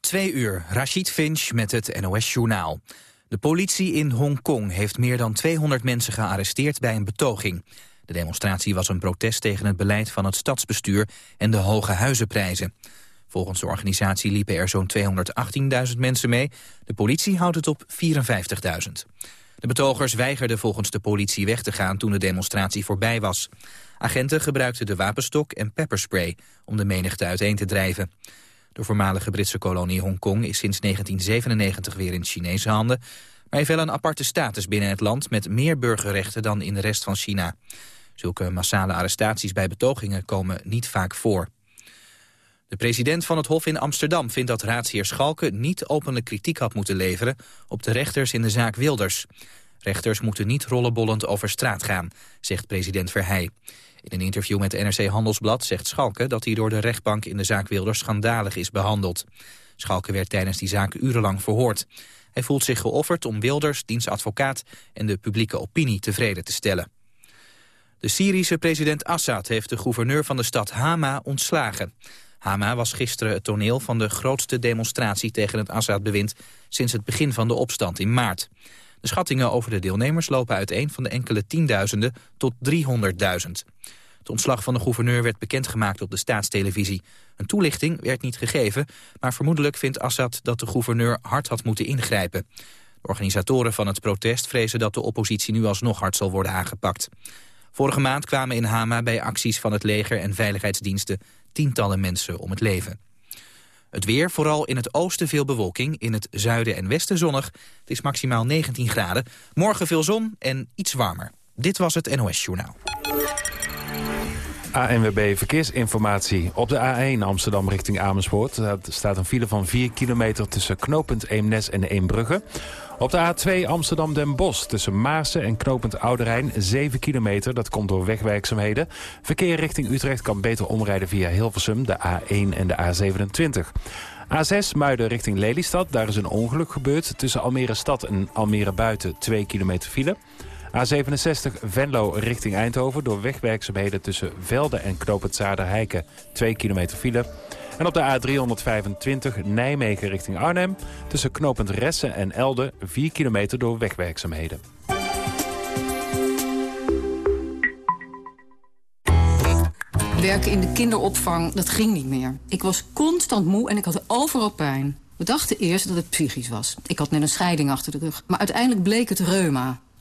Twee uur, Rashid Finch met het NOS-journaal. De politie in Hongkong heeft meer dan 200 mensen gearresteerd bij een betoging. De demonstratie was een protest tegen het beleid van het stadsbestuur en de hoge huizenprijzen. Volgens de organisatie liepen er zo'n 218.000 mensen mee. De politie houdt het op 54.000. De betogers weigerden volgens de politie weg te gaan toen de demonstratie voorbij was. Agenten gebruikten de wapenstok en pepperspray om de menigte uiteen te drijven. De voormalige Britse kolonie Hongkong is sinds 1997 weer in Chinese handen... maar heeft wel een aparte status binnen het land met meer burgerrechten dan in de rest van China. Zulke massale arrestaties bij betogingen komen niet vaak voor. De president van het Hof in Amsterdam vindt dat raadsheer Schalke niet openlijk kritiek had moeten leveren op de rechters in de zaak Wilders. Rechters moeten niet rollenbollend over straat gaan, zegt president Verheij. In een interview met NRC Handelsblad zegt Schalke dat hij door de rechtbank in de zaak Wilders schandalig is behandeld. Schalke werd tijdens die zaak urenlang verhoord. Hij voelt zich geofferd om Wilders, diens advocaat en de publieke opinie tevreden te stellen. De Syrische president Assad heeft de gouverneur van de stad Hama ontslagen. Hama was gisteren het toneel van de grootste demonstratie tegen het Assad-bewind sinds het begin van de opstand in maart. De schattingen over de deelnemers lopen uiteen van de enkele tienduizenden tot 300.000. Het ontslag van de gouverneur werd bekendgemaakt op de staatstelevisie. Een toelichting werd niet gegeven, maar vermoedelijk vindt Assad dat de gouverneur hard had moeten ingrijpen. De organisatoren van het protest vrezen dat de oppositie nu alsnog hard zal worden aangepakt. Vorige maand kwamen in Hama bij acties van het leger en veiligheidsdiensten tientallen mensen om het leven. Het weer, vooral in het oosten veel bewolking, in het zuiden en westen zonnig. Het is maximaal 19 graden. Morgen veel zon en iets warmer. Dit was het NOS Journaal. ANWB Verkeersinformatie. Op de A1 Amsterdam richting Amersfoort staat een file van 4 kilometer tussen knooppunt Eemnes en Eembrugge. Op de A2 Amsterdam-Den Bosch tussen Maarsen en knooppunt Ouderijn 7 kilometer. Dat komt door wegwerkzaamheden. Verkeer richting Utrecht kan beter omrijden via Hilversum, de A1 en de A27. A6 Muiden richting Lelystad. Daar is een ongeluk gebeurd. Tussen Almere Stad en Almere Buiten 2 kilometer file. A67 Venlo richting Eindhoven door wegwerkzaamheden tussen Velde en Knoopend Zaarderheiken 2 kilometer file. En op de A325 Nijmegen richting Arnhem tussen Knopend Ressen en Elde 4 kilometer door wegwerkzaamheden. Werken in de kinderopvang, dat ging niet meer. Ik was constant moe en ik had overal pijn. We dachten eerst dat het psychisch was. Ik had net een scheiding achter de rug. Maar uiteindelijk bleek het reuma.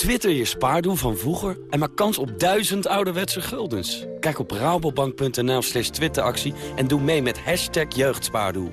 Twitter je spaardoel van vroeger en maak kans op duizend ouderwetse guldens. Kijk op rabobank.nl slash twitteractie en doe mee met hashtag jeugdspaardoel.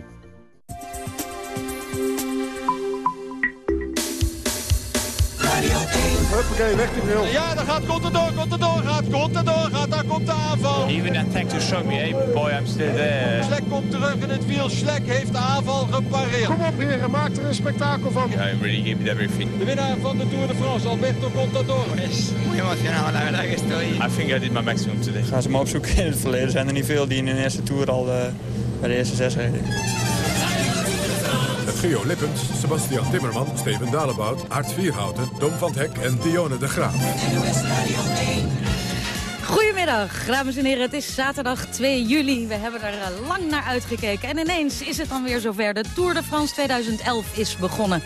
Huppakee, weg die nul. Ja, daar gaat Contador, Contador gaat, Contador gaat, daar komt de aanval. Even that tank to show me, hey boy, I'm still there. Schlek komt terug in het wiel, Schlek heeft de aanval gepareerd. Kom op heren, maak er een spektakel van. Yeah, I really gave it everything. De winnaar van de Tour de France, Alberto Contador. Es muy emocionado, la verdad que estoy... I think I did my maximum today. Gaan ze maar opzoeken in het verleden. zijn er niet veel die in hun eerste Tour al uh, bij de eerste zes reden. Geo Lippens, Sebastian Timmerman, Steven Dalebout, Art Vierhouten, Dom van het Hek en Dione de Graaf. Goedemiddag. Dames en heren. Het is zaterdag 2 juli. We hebben er eh, lang naar uitgekeken. En ineens is het dan weer zover. De Tour de France 2011 is begonnen.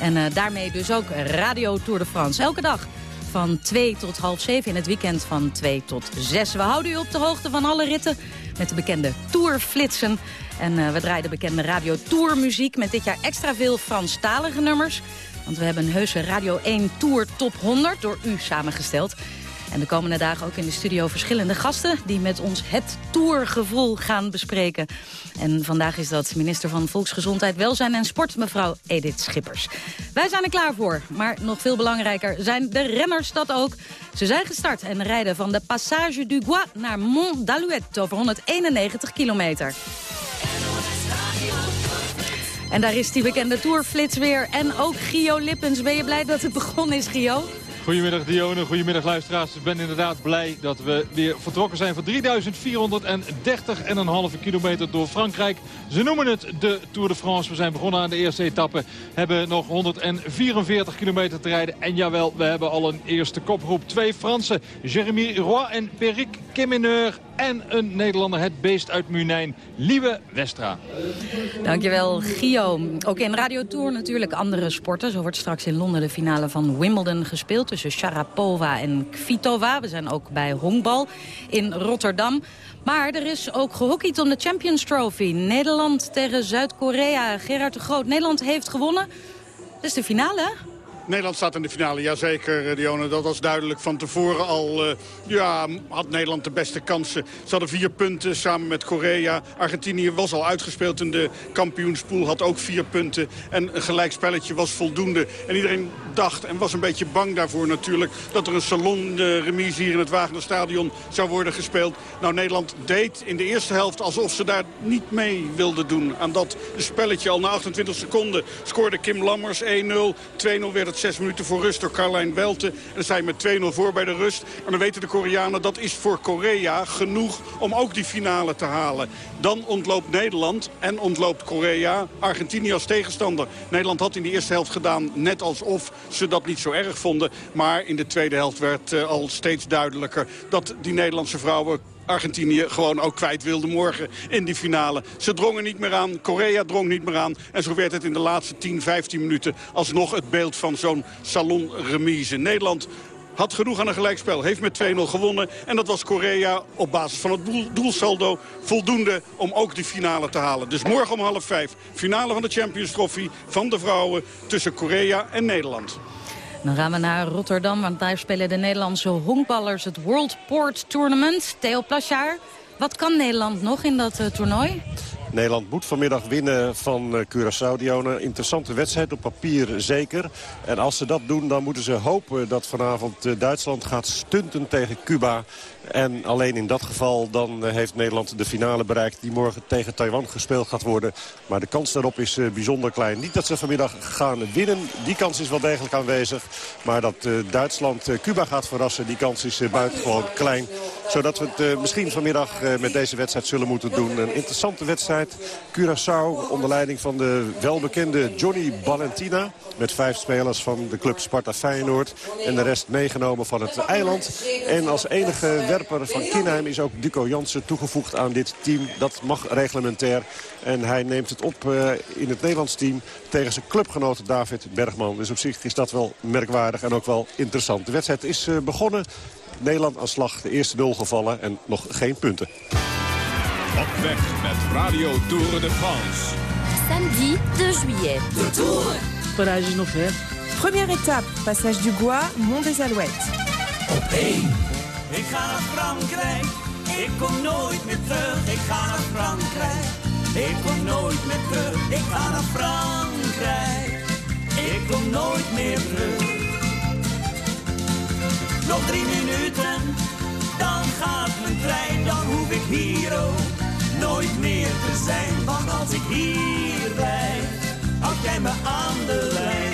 En uh, daarmee dus ook Radio Tour de France. Elke dag van 2 tot half 7 in het weekend van 2 tot 6. We houden u op de hoogte van alle ritten met de bekende Tourflitsen. En uh, we draaien de bekende Radio Tour muziek met dit jaar extra veel Franstalige nummers. Want we hebben een heuse Radio 1 Tour Top 100 door u samengesteld. En de komende dagen ook in de studio verschillende gasten... die met ons het tourgevoel gaan bespreken. En vandaag is dat minister van Volksgezondheid, Welzijn en Sport... mevrouw Edith Schippers. Wij zijn er klaar voor, maar nog veel belangrijker zijn de renners dat ook. Ze zijn gestart en rijden van de Passage du Gois naar Mont d'Alouette... over 191 kilometer. En daar is die bekende tourflits weer. En ook Gio Lippens. Ben je blij dat het begonnen is, Gio? Goedemiddag Dione, goedemiddag luisteraars. Ik ben inderdaad blij dat we weer vertrokken zijn van 3430,5 kilometer door Frankrijk. Ze noemen het de Tour de France. We zijn begonnen aan de eerste etappe. Hebben nog 144 kilometer te rijden. En jawel, we hebben al een eerste kopgroep. Twee Fransen, Jeremy Roy en Peric Kemeneur. En een Nederlander, het beest uit Munijn, Lieve Westra. Dankjewel, Gio. Ook in Radio Tour natuurlijk andere sporten. Zo wordt straks in Londen de finale van Wimbledon gespeeld... tussen Sharapova en Kvitova. We zijn ook bij honkbal in Rotterdam. Maar er is ook gehockeyd om de Champions Trophy. Nederland tegen Zuid-Korea. Gerard de Groot, Nederland heeft gewonnen. Dat is de finale, Nederland staat in de finale, jazeker eh, Dionne. Dat was duidelijk van tevoren al. Uh, ja, had Nederland de beste kansen. Ze hadden vier punten samen met Korea. Argentinië was al uitgespeeld in de kampioenspool. Had ook vier punten. En een gelijkspelletje was voldoende. En iedereen dacht en was een beetje bang daarvoor natuurlijk... dat er een salon de remise hier in het Wagnerstadion zou worden gespeeld. Nou, Nederland deed in de eerste helft alsof ze daar niet mee wilden doen. Aan dat spelletje al na 28 seconden scoorde Kim Lammers 1-0. 2-0 werd het zes minuten voor rust door Carlijn Welte. En dan je met 2-0 voor bij de rust. En dan weten de Koreanen dat is voor Korea genoeg om ook die finale te halen. Dan ontloopt Nederland en ontloopt Korea Argentinië als tegenstander. Nederland had in de eerste helft gedaan net alsof ze dat niet zo erg vonden. Maar in de tweede helft werd uh, al steeds duidelijker dat die Nederlandse vrouwen Argentinië gewoon ook kwijt wilde morgen in die finale. Ze drongen niet meer aan, Korea drong niet meer aan. En zo werd het in de laatste 10, 15 minuten alsnog het beeld van zo'n salonremise. Nederland had genoeg aan een gelijkspel. Heeft met 2-0 gewonnen. En dat was Korea op basis van het doelsaldo voldoende om ook die finale te halen. Dus morgen om half vijf. Finale van de Champions Trophy van de vrouwen tussen Korea en Nederland. Dan gaan we naar Rotterdam, want daar spelen de Nederlandse honkballers het World Port Tournament. Theo Plasjaar, wat kan Nederland nog in dat uh, toernooi? Nederland moet vanmiddag winnen van uh, Curaçao. Een interessante wedstrijd, op papier zeker. En als ze dat doen, dan moeten ze hopen dat vanavond uh, Duitsland gaat stunten tegen Cuba. En alleen in dat geval dan uh, heeft Nederland de finale bereikt... die morgen tegen Taiwan gespeeld gaat worden. Maar de kans daarop is uh, bijzonder klein. Niet dat ze vanmiddag gaan winnen. Die kans is wel degelijk aanwezig. Maar dat uh, Duitsland Cuba gaat verrassen, die kans is buitengewoon klein. Zodat we het misschien vanmiddag met deze wedstrijd zullen moeten doen. Een interessante wedstrijd. Curaçao onder leiding van de welbekende Johnny Valentina. Met vijf spelers van de club Sparta Feyenoord. En de rest meegenomen van het eiland. En als enige werper van Kinheim is ook Duco Jansen toegevoegd aan dit team. Dat mag reglementair. En hij neemt het op uh, in het Nederlands team tegen zijn clubgenoot David Bergman. Dus op zich is dat wel merkwaardig en ook wel interessant. De wedstrijd is uh, begonnen. Nederland aan slag. De eerste nul gevallen en nog geen punten. Op weg met Radio Tour de France. Samedi 2 juillet. De Tour. Prenage nog ver. Première étape, passage du Gois, Mont des Alouettes. Op 1. Ik ga naar Frankrijk, ik kom nooit meer terug. Ik ga naar Frankrijk, ik kom nooit meer terug. Ik ga naar Frankrijk, ik kom nooit meer terug. Nog drie minuten, dan gaat mijn trein. Dan hoef ik hier ook nooit meer te zijn. Want als ik hier blijf, houd jij me aan de lijn.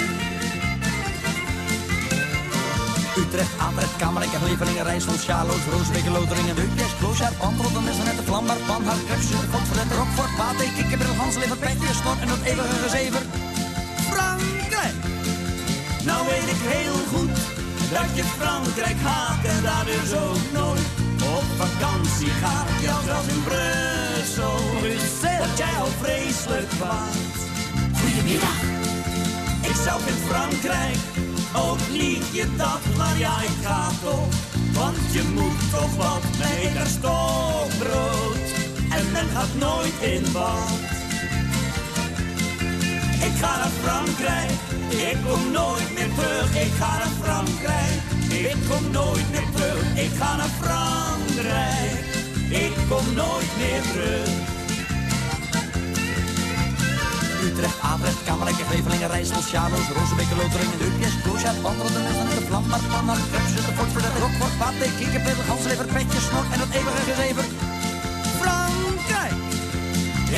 Utrecht, Atrecht, Kamerlijk, Levelingen, Rijssel, Sjaloos, Roosbeek, Loteringen, Deukjes, Kloosjaar, Pantrotten, Messenet, Vlambaar, Panhard, Krepsje, Godverlet, Rockfort, Pate, Kikkebril, Hanslever, Petje, Snor en dat eeuwige gezever. Frankrijk! Nou weet ik heel goed dat je Frankrijk haat en daar dus ook nooit op vakantie gaat. Ja, zelfs in Brussel. Dat jij al vreselijk waard. Goedemiddag. Ik zelf in Frankrijk. Ook niet je dacht, maar ja, ik ga toch. Want je moet toch wat mee naar stokbrood. En men gaat nooit in bad. Ik ga naar Frankrijk, ik kom nooit meer terug. Ik ga naar Frankrijk, ik kom nooit meer terug. Ik ga naar Frankrijk, ik kom nooit meer terug. Utrecht, Atrecht, Kamerlijke, Grevelingen, Rijssel, Sjaloos, Rozenbeke, Loteringen, Deupjes, Kloosja, Wandelen, de Nessen en de Vlam, Markman, Krebs, de Fort, Verdette, Rockfort, Pathé, Kikkerpil, Ganslever, Petje, Snor en het eeuwige gezever. Frankrijk!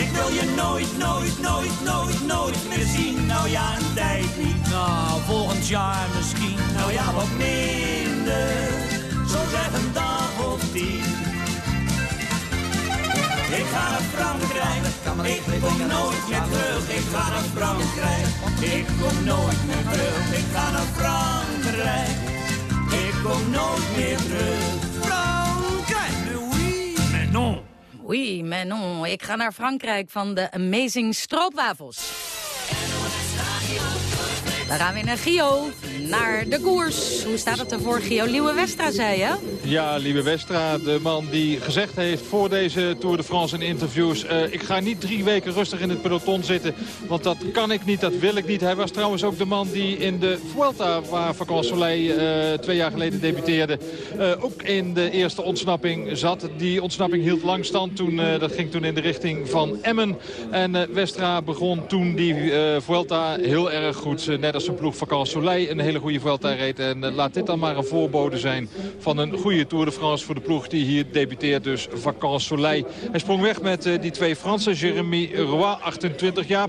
Ik wil je nooit, nooit, nooit, nooit, nooit meer zien. Nou ja, een tijd niet. Nou, volgend jaar misschien. Nou ja, wat minder. Zo zeg een dag of tien. Ik ga naar Frankrijk, ik kom nooit meer terug. Ik ga naar Frankrijk, ik kom nooit meer terug. Ik ga naar Frankrijk, ik kom nooit meer terug. Frankrijk, oui, mais non. Oei, mais non. Ik ga naar Frankrijk van de Amazing Stroopwafels. Dan gaan we naar Gio, naar de koers. Hoe staat het er voor Gio? Liewe Westra, zei je? Ja, Lieve Westra, de man die gezegd heeft voor deze Tour de France in interviews... Uh, ik ga niet drie weken rustig in het peloton zitten, want dat kan ik niet, dat wil ik niet. Hij was trouwens ook de man die in de Vuelta, waar Vacan Soleil uh, twee jaar geleden debuteerde... Uh, ook in de eerste ontsnapping zat. Die ontsnapping hield lang stand, toen, dat ging toen in de richting van Emmen. En Westra begon toen die Vuelta heel erg goed, net als zijn ploeg Vacan Soleil... een hele goede Vuelta reed. En laat dit dan maar een voorbode zijn van een goede Tour de France voor de ploeg die hier debuteert. Dus Vacances Soleil. Hij sprong weg met uh, die twee Fransen. Jeremy Roy, 28 jaar.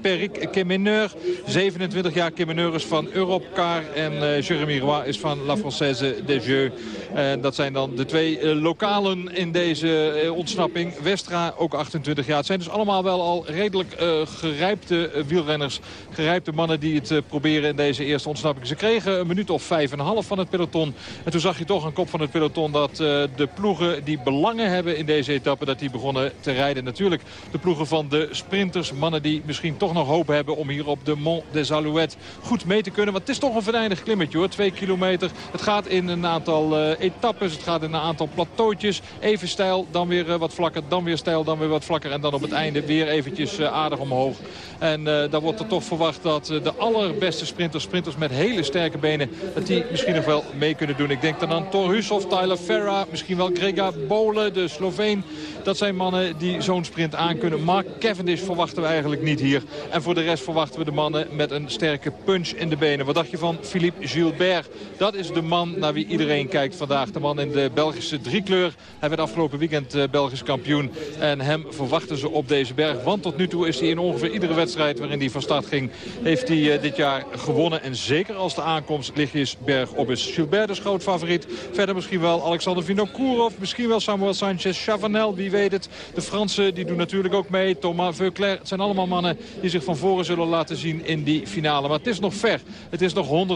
Peric Kemeneur, 27 jaar. Kemeneur is van Europcar. En uh, Jeremy Roy is van La Française des Jeux. En dat zijn dan de twee lokalen in deze ontsnapping. Westra, ook 28 jaar. Het zijn dus allemaal wel al redelijk gerijpte wielrenners. Gerijpte mannen die het proberen in deze eerste ontsnapping. Ze kregen een minuut of vijf en een half van het peloton. En toen zag je toch een kop van het peloton dat uh, de ploegen die belangen hebben in deze etappe... dat die begonnen te rijden. Natuurlijk de ploegen van de sprinters. Mannen die misschien toch nog hoop hebben om hier op de Mont des Alouettes goed mee te kunnen. Want het is toch een venijnig klimmetje hoor. Twee kilometer. Het gaat in een aantal uh, etappes. Het gaat in een aantal plateautjes. Even stijl, dan weer uh, wat vlakker. Dan weer stijl, dan weer wat vlakker. En dan op het einde weer eventjes aardig omhoog. En dan wordt er toch verwacht dat de allerbeste sprinters, sprinters met hele sterke benen... dat die misschien nog wel mee kunnen doen. Ik denk dan aan Thor Hushoff, Tyler Ferra, misschien wel Grega Bole, de Sloveen. Dat zijn mannen die zo'n sprint aankunnen. Mark Cavendish verwachten we eigenlijk niet hier. En voor de rest verwachten we de mannen met een sterke punch in de benen. Wat dacht je van Philippe Gilbert? Dat is de man naar wie iedereen kijkt vandaag. De man in de Belgische driekleur. Hij werd afgelopen weekend uh, Belgisch kampioen. En hem verwachten ze op deze berg. Want tot nu toe is hij in ongeveer iedere wedstrijd waarin hij van start ging... heeft hij uh, dit jaar gewonnen. En zeker als de aankomst lichtjes berg op is. Gilbert is groot favoriet. Verder misschien wel Alexander Vinokourov. Misschien wel Samuel Sanchez, Chavanel, wie weet het. De Fransen die doen natuurlijk ook mee. Thomas Veuclair. Het zijn allemaal mannen die zich van voren zullen laten zien in die finale. Maar het is nog ver. Het is nog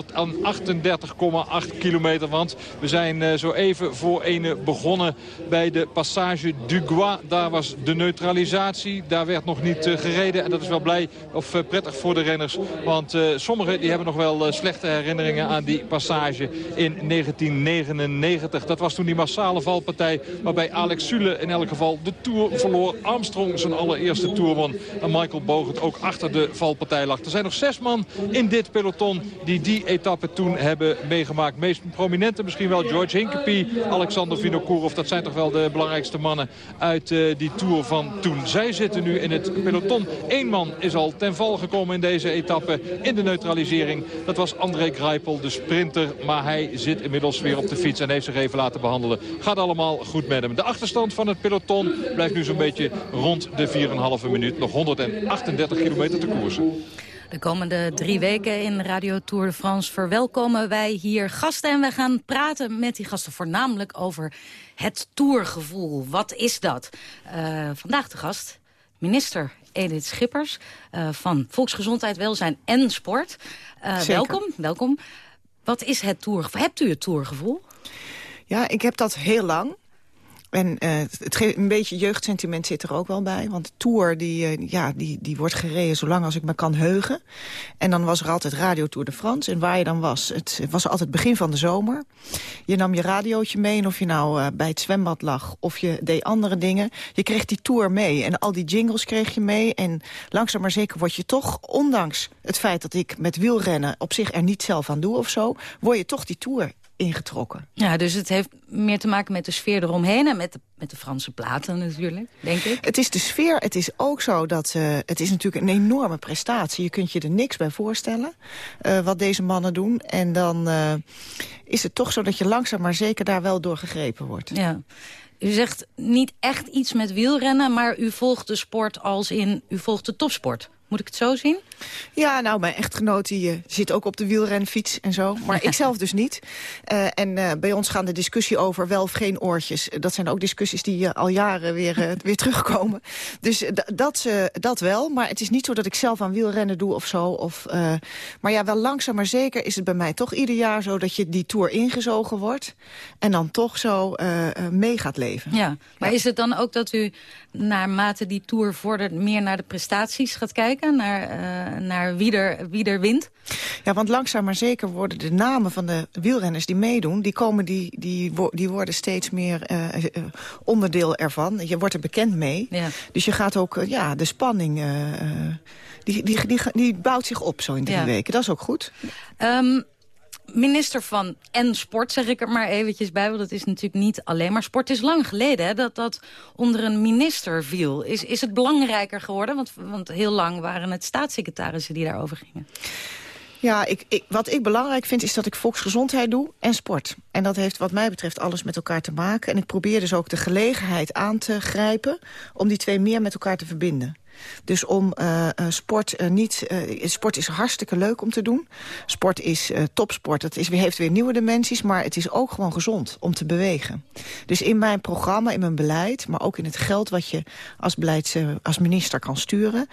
138,8 kilometer. Want we zijn uh, zo even voor ene begonnen bij de passage Dugois. Daar was de neutralisatie. Daar werd nog niet uh, gereden. En dat is wel blij of uh, prettig voor de renners. Want sommigen die hebben nog wel slechte herinneringen aan die passage in 1999. Dat was toen die massale valpartij waarbij Alex Sule in elk geval de Tour verloor. Armstrong zijn allereerste Tour won. En Michael Bogert ook achter de valpartij lag. Er zijn nog zes man in dit peloton die die etappe toen hebben meegemaakt. Meest prominente misschien wel George Hinkepie, Alexander Vinokourov. Dat zijn toch wel de belangrijkste mannen uit uh, die Tour van toen. Zij zitten nu in het peloton. Eén man is al ten val gekomen in deze etappe in de neutralisering. Dat was André Greipel, de sprinter. Maar hij zit inmiddels weer op de fiets en heeft zich even laten behandelen. Gaat allemaal goed met hem. De achterstand van het peloton blijft nu zo'n beetje rond de 4,5 minuut. Nog 138 kilometer te koersen. De komende drie weken in Radio Tour de France verwelkomen wij hier gasten. En we gaan praten met die gasten voornamelijk over het tourgevoel. Wat is dat? Uh, vandaag de gast, minister Edith Schippers uh, van Volksgezondheid, Welzijn en Sport. Uh, welkom, welkom. Wat is het tourgevoel? Hebt u het tourgevoel? Ja, ik heb dat heel lang. En het een beetje jeugdsentiment zit er ook wel bij. Want de Tour die, uh, ja, die, die wordt gereden zolang als ik me kan heugen. En dan was er altijd Radio Tour de France. En waar je dan was, het was altijd begin van de zomer. Je nam je radiootje mee en of je nou uh, bij het zwembad lag... of je deed andere dingen. Je kreeg die Tour mee en al die jingles kreeg je mee. En langzaam maar zeker word je toch, ondanks het feit dat ik met wielrennen... op zich er niet zelf aan doe of zo... word je toch die Tour ingetrokken. Ja, dus het heeft meer te maken met de sfeer eromheen... en met de, met de Franse platen natuurlijk, denk ik. Het is de sfeer. Het is ook zo dat... Uh, het is natuurlijk een enorme prestatie. Je kunt je er niks bij voorstellen uh, wat deze mannen doen. En dan uh, is het toch zo dat je langzaam maar zeker daar wel door gegrepen wordt. Ja. U zegt niet echt iets met wielrennen... maar u volgt de sport als in... u volgt de topsport. Moet ik het zo zien? Ja, nou, mijn echtgenoot die, uh, zit ook op de wielrenfiets en zo. Maar ik zelf dus niet. Uh, en uh, bij ons gaan de discussie over wel of geen oortjes. Dat zijn ook discussies die al jaren weer, weer terugkomen. Dus dat, dat wel. Maar het is niet zo dat ik zelf aan wielrennen doe of zo. Of, maar ja, wel langzaam maar zeker is het bij mij toch ieder jaar zo... dat je die Tour ingezogen wordt. En dan toch zo mee gaat leven. Ja, maar ja. is het dan ook dat u naarmate die Tour vordert... meer naar de prestaties gaat kijken? Naar naar wie er, wie er wint? Ja, want langzaam maar zeker worden de namen van de wielrenners die meedoen... die, komen, die, die, die worden steeds meer uh, uh, onderdeel ervan. Je wordt er bekend mee. Ja. Dus je gaat ook, ja, de spanning... Die, die, die, die, bouwt zich op zo in drie ja. weken. Dat is ook goed. Um, minister van en sport, zeg ik er maar eventjes bij. Want het is natuurlijk niet alleen maar sport. Het is lang geleden hè, dat dat onder een minister viel. Is, is het belangrijker geworden? Want, want heel lang waren het staatssecretarissen die daarover gingen. Ja, ik, ik, wat ik belangrijk vind is dat ik volksgezondheid doe en sport. En dat heeft wat mij betreft alles met elkaar te maken. En ik probeer dus ook de gelegenheid aan te grijpen... om die twee meer met elkaar te verbinden. Dus om uh, sport uh, niet... Sport is hartstikke leuk om te doen. Sport is topsport. Dat is, heeft weer nieuwe dimensies, maar het is ook gewoon gezond om te bewegen. Dus in mijn programma, in mijn beleid, maar ook in het geld wat je als, beleids, als minister kan sturen...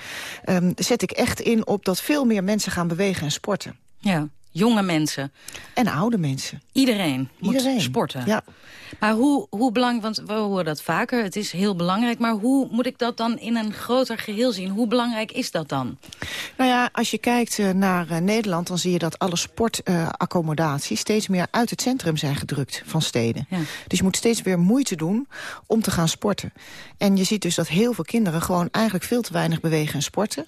Um, zet ik echt in op dat veel meer mensen gaan bewegen en sporten. Ja. Jonge mensen. En oude mensen. Iedereen moet sporten. Ja. Maar hoe, hoe belangrijk, want we horen dat vaker, het is heel belangrijk... maar hoe moet ik dat dan in een groter geheel zien? Hoe belangrijk is dat dan? Nou ja, als je kijkt uh, naar uh, Nederland... dan zie je dat alle sportaccommodaties uh, steeds meer uit het centrum zijn gedrukt van steden. Ja. Dus je moet steeds weer moeite doen om te gaan sporten. En je ziet dus dat heel veel kinderen gewoon eigenlijk veel te weinig bewegen en sporten.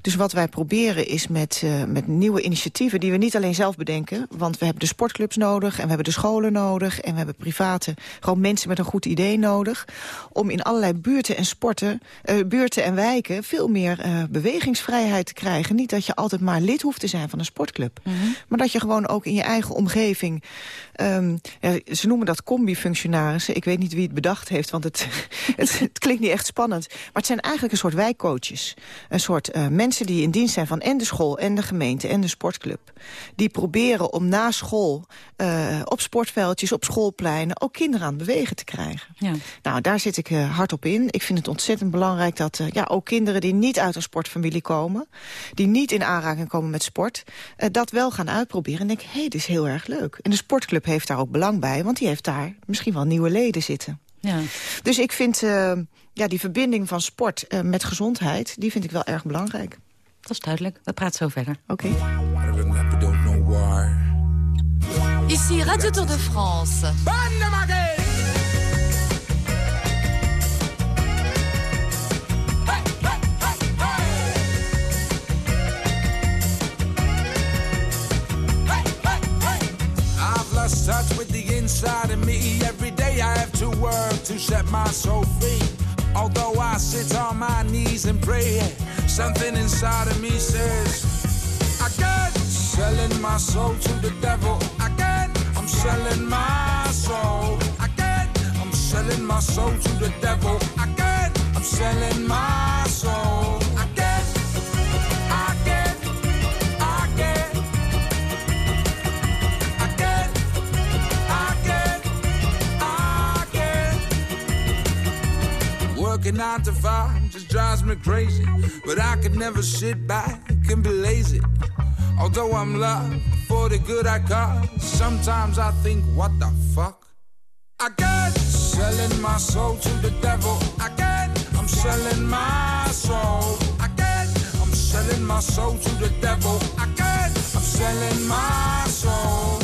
Dus wat wij proberen is met, uh, met nieuwe initiatieven... die we niet alleen zelf bedenken, want we hebben de sportclubs nodig... en we hebben de scholen nodig en we hebben private... gewoon mensen met een goed idee nodig... om in allerlei buurten en sporten, uh, buurten en wijken... veel meer uh, bewegingsvrijheid te krijgen. Niet dat je altijd maar lid hoeft te zijn van een sportclub. Mm -hmm. Maar dat je gewoon ook in je eigen omgeving... Um, ja, ze noemen dat combi-functionarissen. Ik weet niet wie het bedacht heeft, want het, het, het, klinkt niet echt spannend. Maar het zijn eigenlijk een soort wijkcoaches. Een soort uh, mensen die in dienst zijn van en de school en de gemeente en de sportclub. Die proberen om na school uh, op sportveldjes, op schoolpleinen... ook kinderen aan het bewegen te krijgen. Ja. Nou, daar zit ik uh, hard op in. Ik vind het ontzettend belangrijk dat uh, ja, ook kinderen die niet uit een sportfamilie komen... die niet in aanraking komen met sport, dat wel gaan uitproberen. En denk, hé, hey, dit is heel erg leuk. En de sportclub heeft daar ook belang bij, want die heeft daar misschien wel nieuwe leden zitten. Ja. Dus ik vind ja, die verbinding van sport met gezondheid, die vind ik wel erg belangrijk. Dat is duidelijk. We praten zo verder. Oké. Okay. Ici Radio Tour de France. lost touch with the inside of me. Every day I have to work to set my soul free. Although I sit on my knees and pray, something inside of me says, I got selling my soul to the devil. Again, I'm selling my soul. Again, I'm selling my soul to the devil. Again, I'm selling my soul. Working nine to five just drives me crazy, but I could never sit back and be lazy. Although I'm loved for the good I got, sometimes I think, what the fuck? I got selling my soul to the devil again. I'm selling my soul again. I'm selling my soul to the devil again. I'm selling my soul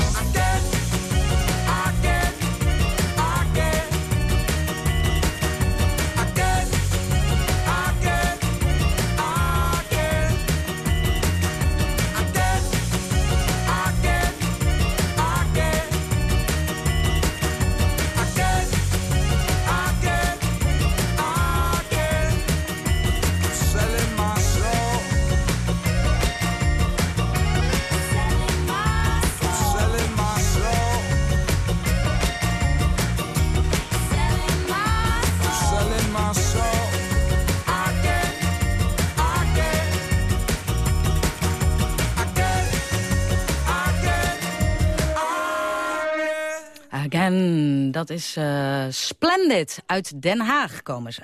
Is eh, Splendid. Uit Den Haag komen ze.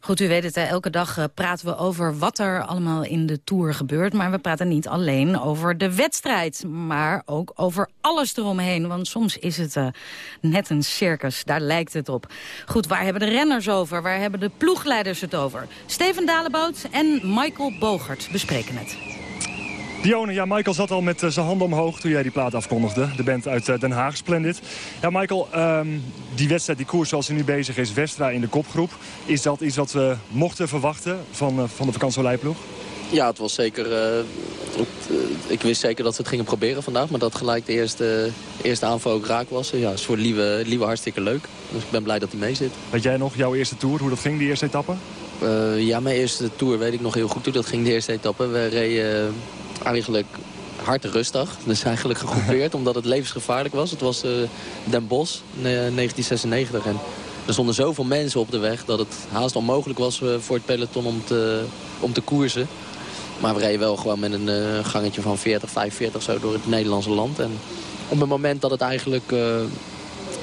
Goed, u weet het, elke dag eh, praten we over wat er allemaal in de Tour gebeurt. Maar we praten niet alleen over de wedstrijd, maar ook over alles eromheen. Want soms is het eh, net een circus, daar lijkt het op. Goed, waar hebben de renners over? Waar hebben de ploegleiders het over? Steven Dalebout en Michael Bogert bespreken het. Dione, ja, Michael zat al met eh, zijn handen omhoog toen jij die plaat afkondigde. De band uit eh, Den Haag, Splendid. Ja, Michael, ehm, die wedstrijd, die koers zoals hij nu bezig is, Westra in de kopgroep. Is dat iets wat we mochten verwachten van, eh, van de vakantieleiploeg? Ja, het was zeker... het, ik wist zeker dat ze het gingen proberen vandaag. Maar dat gelijk de eerste, eerste aanval ook raak was. Ja, is voor Liewe, Liewe hartstikke leuk. Dus ik ben blij dat hij mee zit. Weet jij nog jouw eerste tour, hoe dat ging, die eerste etappe? Ja, mijn eerste tour weet ik nog heel goed hoe dat ging, de eerste etappe. We reden eigenlijk hard rustig. Dus eigenlijk gegroepeerd, omdat het levensgevaarlijk was. Het was eh, Den Bosch, ne- 1996. En er stonden zoveel mensen op de weg dat het haast onmogelijk was eh, voor het peloton om te, om te koersen. Maar we reden wel gewoon met een eh, gangetje van 40, 45 zo door het Nederlandse land. En op het moment dat het eigenlijk...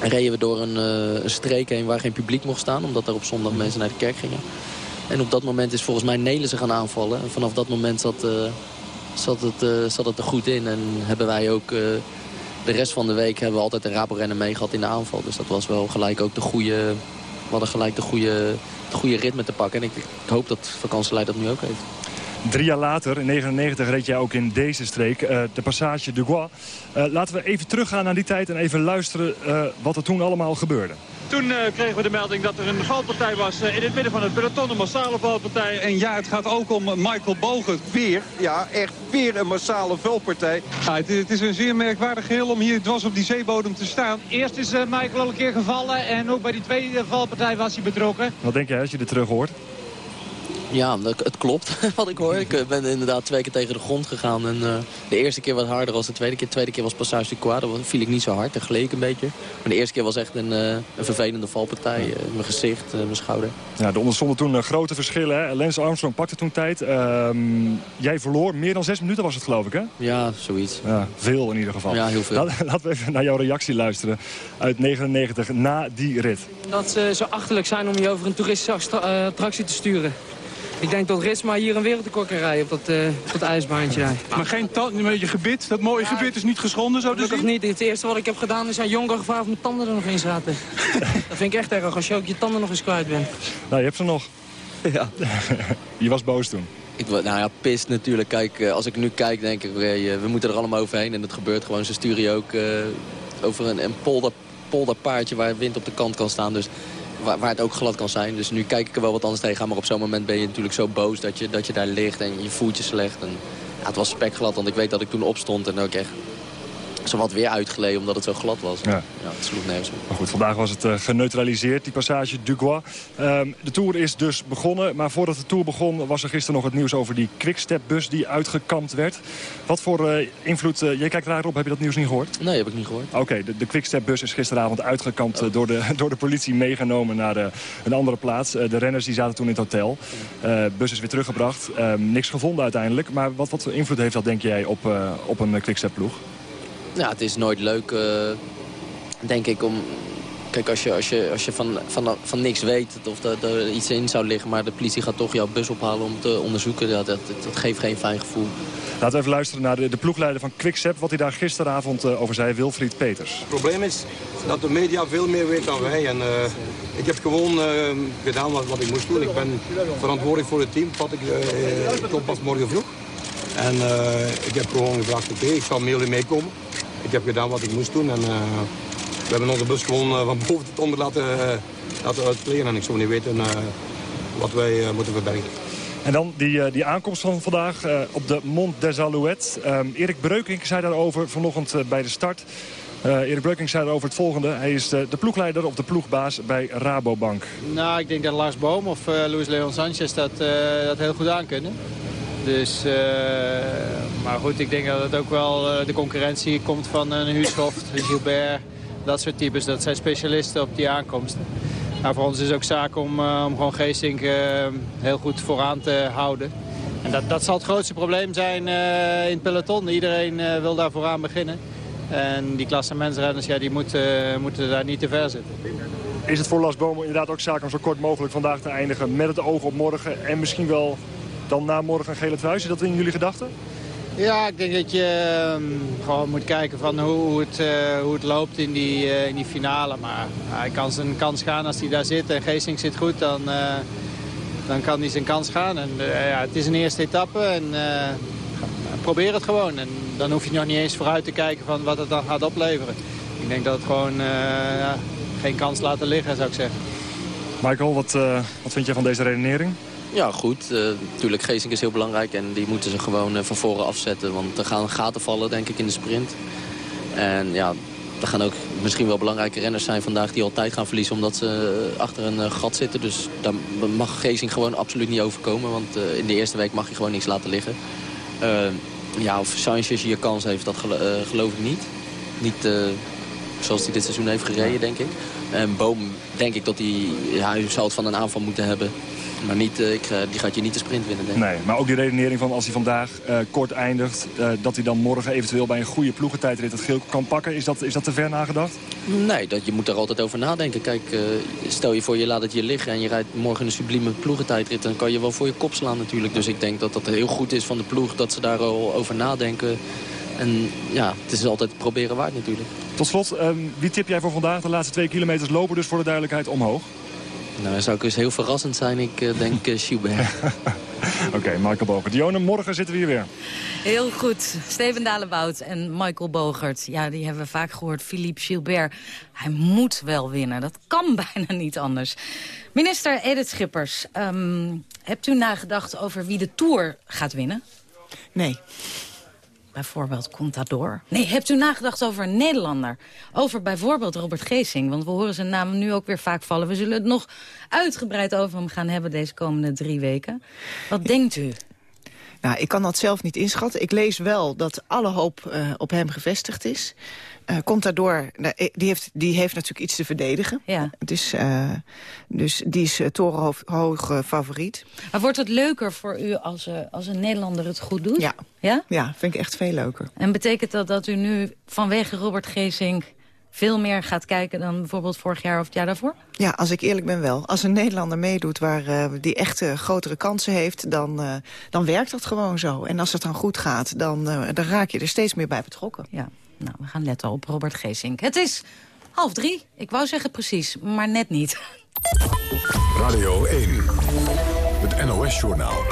reden we door een, een streek heen waar geen publiek mocht staan. Omdat er op zondag mensen naar de kerk gingen. En op dat moment is volgens mij Nelen gaan aanvallen. En vanaf dat moment zat, zat, het, eh, zat het er goed in. En hebben wij ook... eh, de rest van de week hebben we altijd een Rabo-renner mee gehad in de aanval. Dus dat was wel gelijk ook de goede... We hadden gelijk de goede, de goede ritme te pakken. En ik, ik hoop dat vakantieleid dat nu ook heeft. Drie jaar later, in 1999, reed jij ook in deze streek, eh, de Passage de Gois. Eh, laten we even teruggaan naar die tijd en even luisteren eh, wat er toen allemaal gebeurde. Toen eh, kregen we de melding dat er een valpartij was eh, in het midden van het peloton. Een massale valpartij. En ja, het gaat ook om Michael Bogen. Weer, ja, echt weer een massale valpartij. Ja, het, het is een zeer merkwaardig geheel om hier dwars op die zeebodem te staan. Eerst is Michael al een keer gevallen en ook bij die tweede valpartij was hij betrokken. Wat denk jij als je dit terug hoort? Ja, dat- het klopt wat ik hoor. Ik eh, ben inderdaad twee keer tegen de grond gegaan. En, eh, de eerste keer wat harder dan de tweede keer. De tweede keer was Passage du Croix. Daar viel ik niet zo hard. Daar gleed ik een beetje. Maar de eerste keer was echt een, eh, een vervelende valpartij. Eh, mijn gezicht, mijn schouder. Ja, er ontstonden toen grote verschillen. Hè? Lance Armstrong pakte toen tijd. Ehm, jij verloor meer dan zes minuten was het geloof ik, hè? Ja, zoiets. Ja, veel in ieder geval. Ja, heel veel. Laat- Laten we even naar jouw reactie luisteren uit 99 na die rit. Dat ze zo achterlijk zijn om je over een toeristische eh, attractie te sturen. Ik denk dat Ritsma hier een wereldrecord kan rijden op dat, uh, op dat ijsbaantje. Daar. Maar geen met je gebit, dat mooie gebit is niet geschonden zo te zien? niet. Het eerste wat ik heb gedaan is aan Jonker gevraagd of mijn tanden er nog in zaten. dat vind ik echt erg als je ook je tanden nog eens kwijt bent. Nou, je hebt ze nog. Ja. je was boos toen. Ik, nou ja, pist natuurlijk. Kijk, eh, als ik nu kijk, denk ik, we moeten er allemaal overheen. En dat gebeurt gewoon. Ze sturen je ook uh, over een, een polder, polderpaardje waar wind op de kant kan staan. Dus waar, waar, het ook glad kan zijn. Dus nu kijk ik er wel wat anders tegenaan. Maar op zo'n moment ben je natuurlijk zo boos dat je, dat je daar ligt en je voelt je slecht. En, ja, het was spekglad, want ik weet dat ik toen opstond en ook echt zo wat weer uitgeleden omdat het zo glad was. Ja. ja het sloeg nergens op. Maar goed, vandaag was het uh, geneutraliseerd, die passage Dugois. Um, de Tour is dus begonnen. Maar voordat de Tour begon was er gisteren nog het nieuws over die Quickstep-bus die uitgekampt werd. Wat voor uh, invloed... Uh, jij kijkt raar op, heb je dat nieuws niet gehoord? Nee, heb ik niet gehoord. Oké, de, de Quickstep-bus is gisteravond uitgekampt oh. door, de, door de politie meegenomen naar de, een andere plaats. de renners die zaten toen in het hotel. Bus is weer teruggebracht. Um, niks gevonden uiteindelijk. Maar wat, wat voor invloed heeft dat, denk jij, op, op een Quickstep-ploeg? Ja, het is nooit leuk, uh, denk ik, om... Kijk, als je, als je, als je van, van, van niks weet of er, er iets in zou liggen... maar de politie gaat toch jouw bus ophalen om te onderzoeken... Ja, dat, dat, geeft geen fijn gevoel. Laten we even luisteren naar de, de ploegleider van Quickstep... wat hij daar gisteravond uh, over zei, Wilfried Peters. Het probleem is dat de media veel meer weet dan wij. En, uh, ik heb gewoon gedaan wat, wat, ik moest doen. Ik ben verantwoordelijk voor het team. Wat ik, ik kom pas morgen vroeg. En ik heb gewoon gevraagd, oké, okay, ik kan mee meekomen ik heb gedaan wat ik moest doen. En, uh, we hebben onze bus gewoon uh, van boven tot onder laten, uh, laten uitkleden. En ik zou niet weten wat wij moeten verbergen. En dan die, die aankomst van vandaag op de Mont des Alouettes. Um, Erik Breukink zei daarover vanochtend bij de start. Erik Breukink zei daarover het volgende. Hij is de, de, ploegleider of de ploegbaas bij Rabobank. Nou, ik denk dat Lars Boom of Luis Leon Sanchez dat, dat heel goed aan kunnen. Dus, uh, maar goed, ik denk dat het ook wel uh, de concurrentie komt van een Huushoft, Gilbert, dat soort types. Dat zijn specialisten op die aankomsten. Nou, voor ons is het ook zaak om, uh, om gewoon Geesink heel goed vooraan te houden. En dat, dat zal het grootste probleem zijn in het peloton. Iedereen wil daar vooraan beginnen. En die klassementsrenners, ja, die moeten, moeten daar niet te ver zitten. Is het voor Las inderdaad ook zaak om zo kort mogelijk vandaag te eindigen... met het oog op morgen en misschien wel dan na morgen een gele trui. Is dat in jullie gedachten? Ja, ik denk dat je ehm, gewoon moet kijken van hoe, het, uh, hoe het loopt in die, uh, in die finale. Maar hij kan zijn kans gaan als hij daar zit en Geesing zit goed, dan, uh, dan kan hij zijn kans gaan. En, ja, het is een eerste etappe en probeer het gewoon. En dan hoef je nog niet eens vooruit te kijken van wat het dan gaat opleveren. Ik denk dat het gewoon ja, geen kans laten liggen, zou ik zeggen. Michael, wat, wat vind jij van deze redenering? Ja, goed. Uh, natuurlijk, Geesink is heel belangrijk en die moeten ze gewoon uh, van voren afzetten. Want er gaan gaten vallen, denk ik, in de sprint. En ja, er gaan ook misschien wel belangrijke renners zijn vandaag die al tijd gaan verliezen... omdat ze uh, achter een gat zitten. Dus daar mag Geesink gewoon absoluut niet overkomen. Want in de eerste week mag je gewoon niks laten liggen. ja, of Sanchez hier kans heeft, dat gelo geloof ik niet. Niet zoals hij dit seizoen heeft gereden, denk ik. En Boom, denk ik dat hij... Ja, hij zou het van een aanval moeten hebben. Maar niet, uh, ik, die gaat je niet de sprint winnen, denk ik. Nee, maar ook die redenering van als hij vandaag uh, kort eindigt... Dat hij dan morgen eventueel bij een goede ploegentijdrit het geel kan pakken. Is dat, is dat te ver nagedacht? Nee, dat, je moet daar altijd over nadenken. Kijk, stel je voor je laat het hier liggen en je rijdt morgen een sublieme ploegentijdrit... dan kan je wel voor je kop slaan natuurlijk. Dus ik denk dat dat heel goed is van de ploeg dat ze daar al over nadenken... En ja, het is altijd proberen waard natuurlijk. Tot slot, um, wie tip jij voor vandaag? De laatste twee kilometers lopen dus voor de duidelijkheid omhoog. Nou, dat zou ik dus heel verrassend zijn. Ik uh, denk uh, Schubert. Oké, okay, Michael Bogert. Dionne, morgen zitten we hier weer. Heel goed. Steven Dalebout en Michael Bogert. Ja, die hebben we vaak gehoord. Philippe Gilbert. Hij moet wel winnen. Dat kan bijna niet anders. Minister Edith Schippers, um, hebt u nagedacht over wie de Tour gaat winnen? Nee bijvoorbeeld Contador. Nee, hebt u nagedacht over een Nederlander? Over bijvoorbeeld Robert Geesing, want we horen zijn naam nu ook weer vaak vallen. We zullen het nog uitgebreid over hem gaan hebben deze komende drie weken. Wat denkt u? Nou, ik kan dat zelf niet inschatten. Ik lees wel dat alle hoop uh, op hem gevestigd is. Uh, Contador, nou, eh, die heeft, die heeft natuurlijk iets te verdedigen. Ja. Dus, uh, dus die is torenhoog favoriet. Maar wordt het leuker voor u als, als een Nederlander het goed doet? Ja. ja. Ja, vind ik echt veel leuker. En betekent dat dat u nu vanwege Robert Geesink veel meer gaat kijken dan bijvoorbeeld vorig jaar of het jaar daarvoor? Ja, als ik eerlijk ben wel. Als een Nederlander meedoet waar uh, die echt uh, grotere kansen heeft... Dan, uh, dan werkt dat gewoon zo. En als het dan goed gaat, dan, dan raak je er steeds meer bij betrokken. Ja, nou, we gaan letten op Robert Geesink. Het is half drie. Ik wou zeggen precies, maar net niet. Radio 1, het NOS-journaal.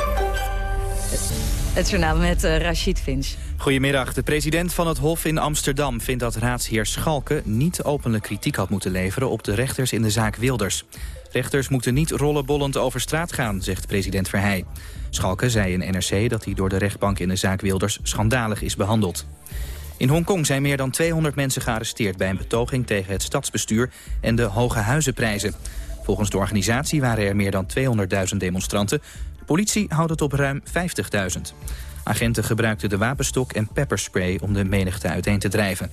Het journaal met uh, Rachid Finch. Goedemiddag. De president van het Hof in Amsterdam vindt dat raadsheer Schalke... niet openlijk kritiek had moeten leveren op de rechters in de zaak Wilders. Rechters moeten niet rollenbollend over straat gaan, zegt president Verheij. Schalke zei in NRC dat hij door de rechtbank in de zaak Wilders schandalig is behandeld. In Hongkong zijn meer dan 200 mensen gearresteerd bij een betoging tegen het stadsbestuur en de hoge huizenprijzen. Volgens de organisatie waren er meer dan 200.000 demonstranten. De politie houdt het op ruim 50.000. Agenten gebruikten de wapenstok en pepperspray om de menigte uiteen te drijven.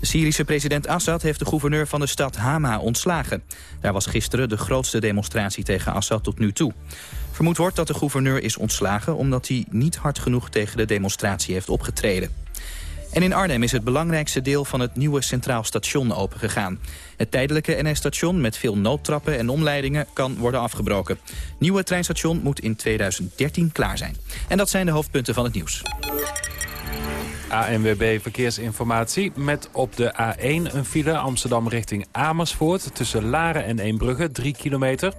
De Syrische president Assad heeft de gouverneur van de stad Hama ontslagen. Daar was gisteren de grootste demonstratie tegen Assad tot nu toe. Vermoed wordt dat de gouverneur is ontslagen omdat hij niet hard genoeg tegen de demonstratie heeft opgetreden. En in Arnhem is het belangrijkste deel van het nieuwe Centraal Station opengegaan. Het tijdelijke NS-station met veel noodtrappen en omleidingen kan worden afgebroken. Nieuwe treinstation moet in 2013 klaar zijn. En dat zijn de hoofdpunten van het nieuws. ANWB Verkeersinformatie met op de A1 een file Amsterdam richting Amersfoort... tussen Laren en Eembrugge, 3 kilometer...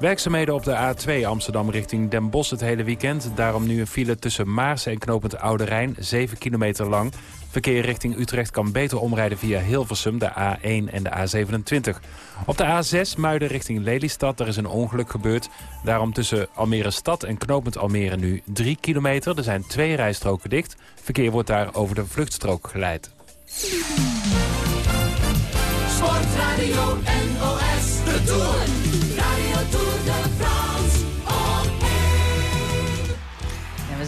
Werkzaamheden op de A2 Amsterdam richting Den Bosch het hele weekend. Daarom nu een file tussen Maarsen en Knopend Oude Rijn, 7 kilometer lang. Verkeer richting Utrecht kan beter omrijden via Hilversum, de A1 en de A27. Op de A6 Muiden richting Lelystad, er is een ongeluk gebeurd. Daarom tussen Almere Stad en Knopend Almere nu 3 kilometer. Er zijn twee rijstroken dicht. Verkeer wordt daar over de vluchtstrook geleid. Sportradio NOS, de Tour.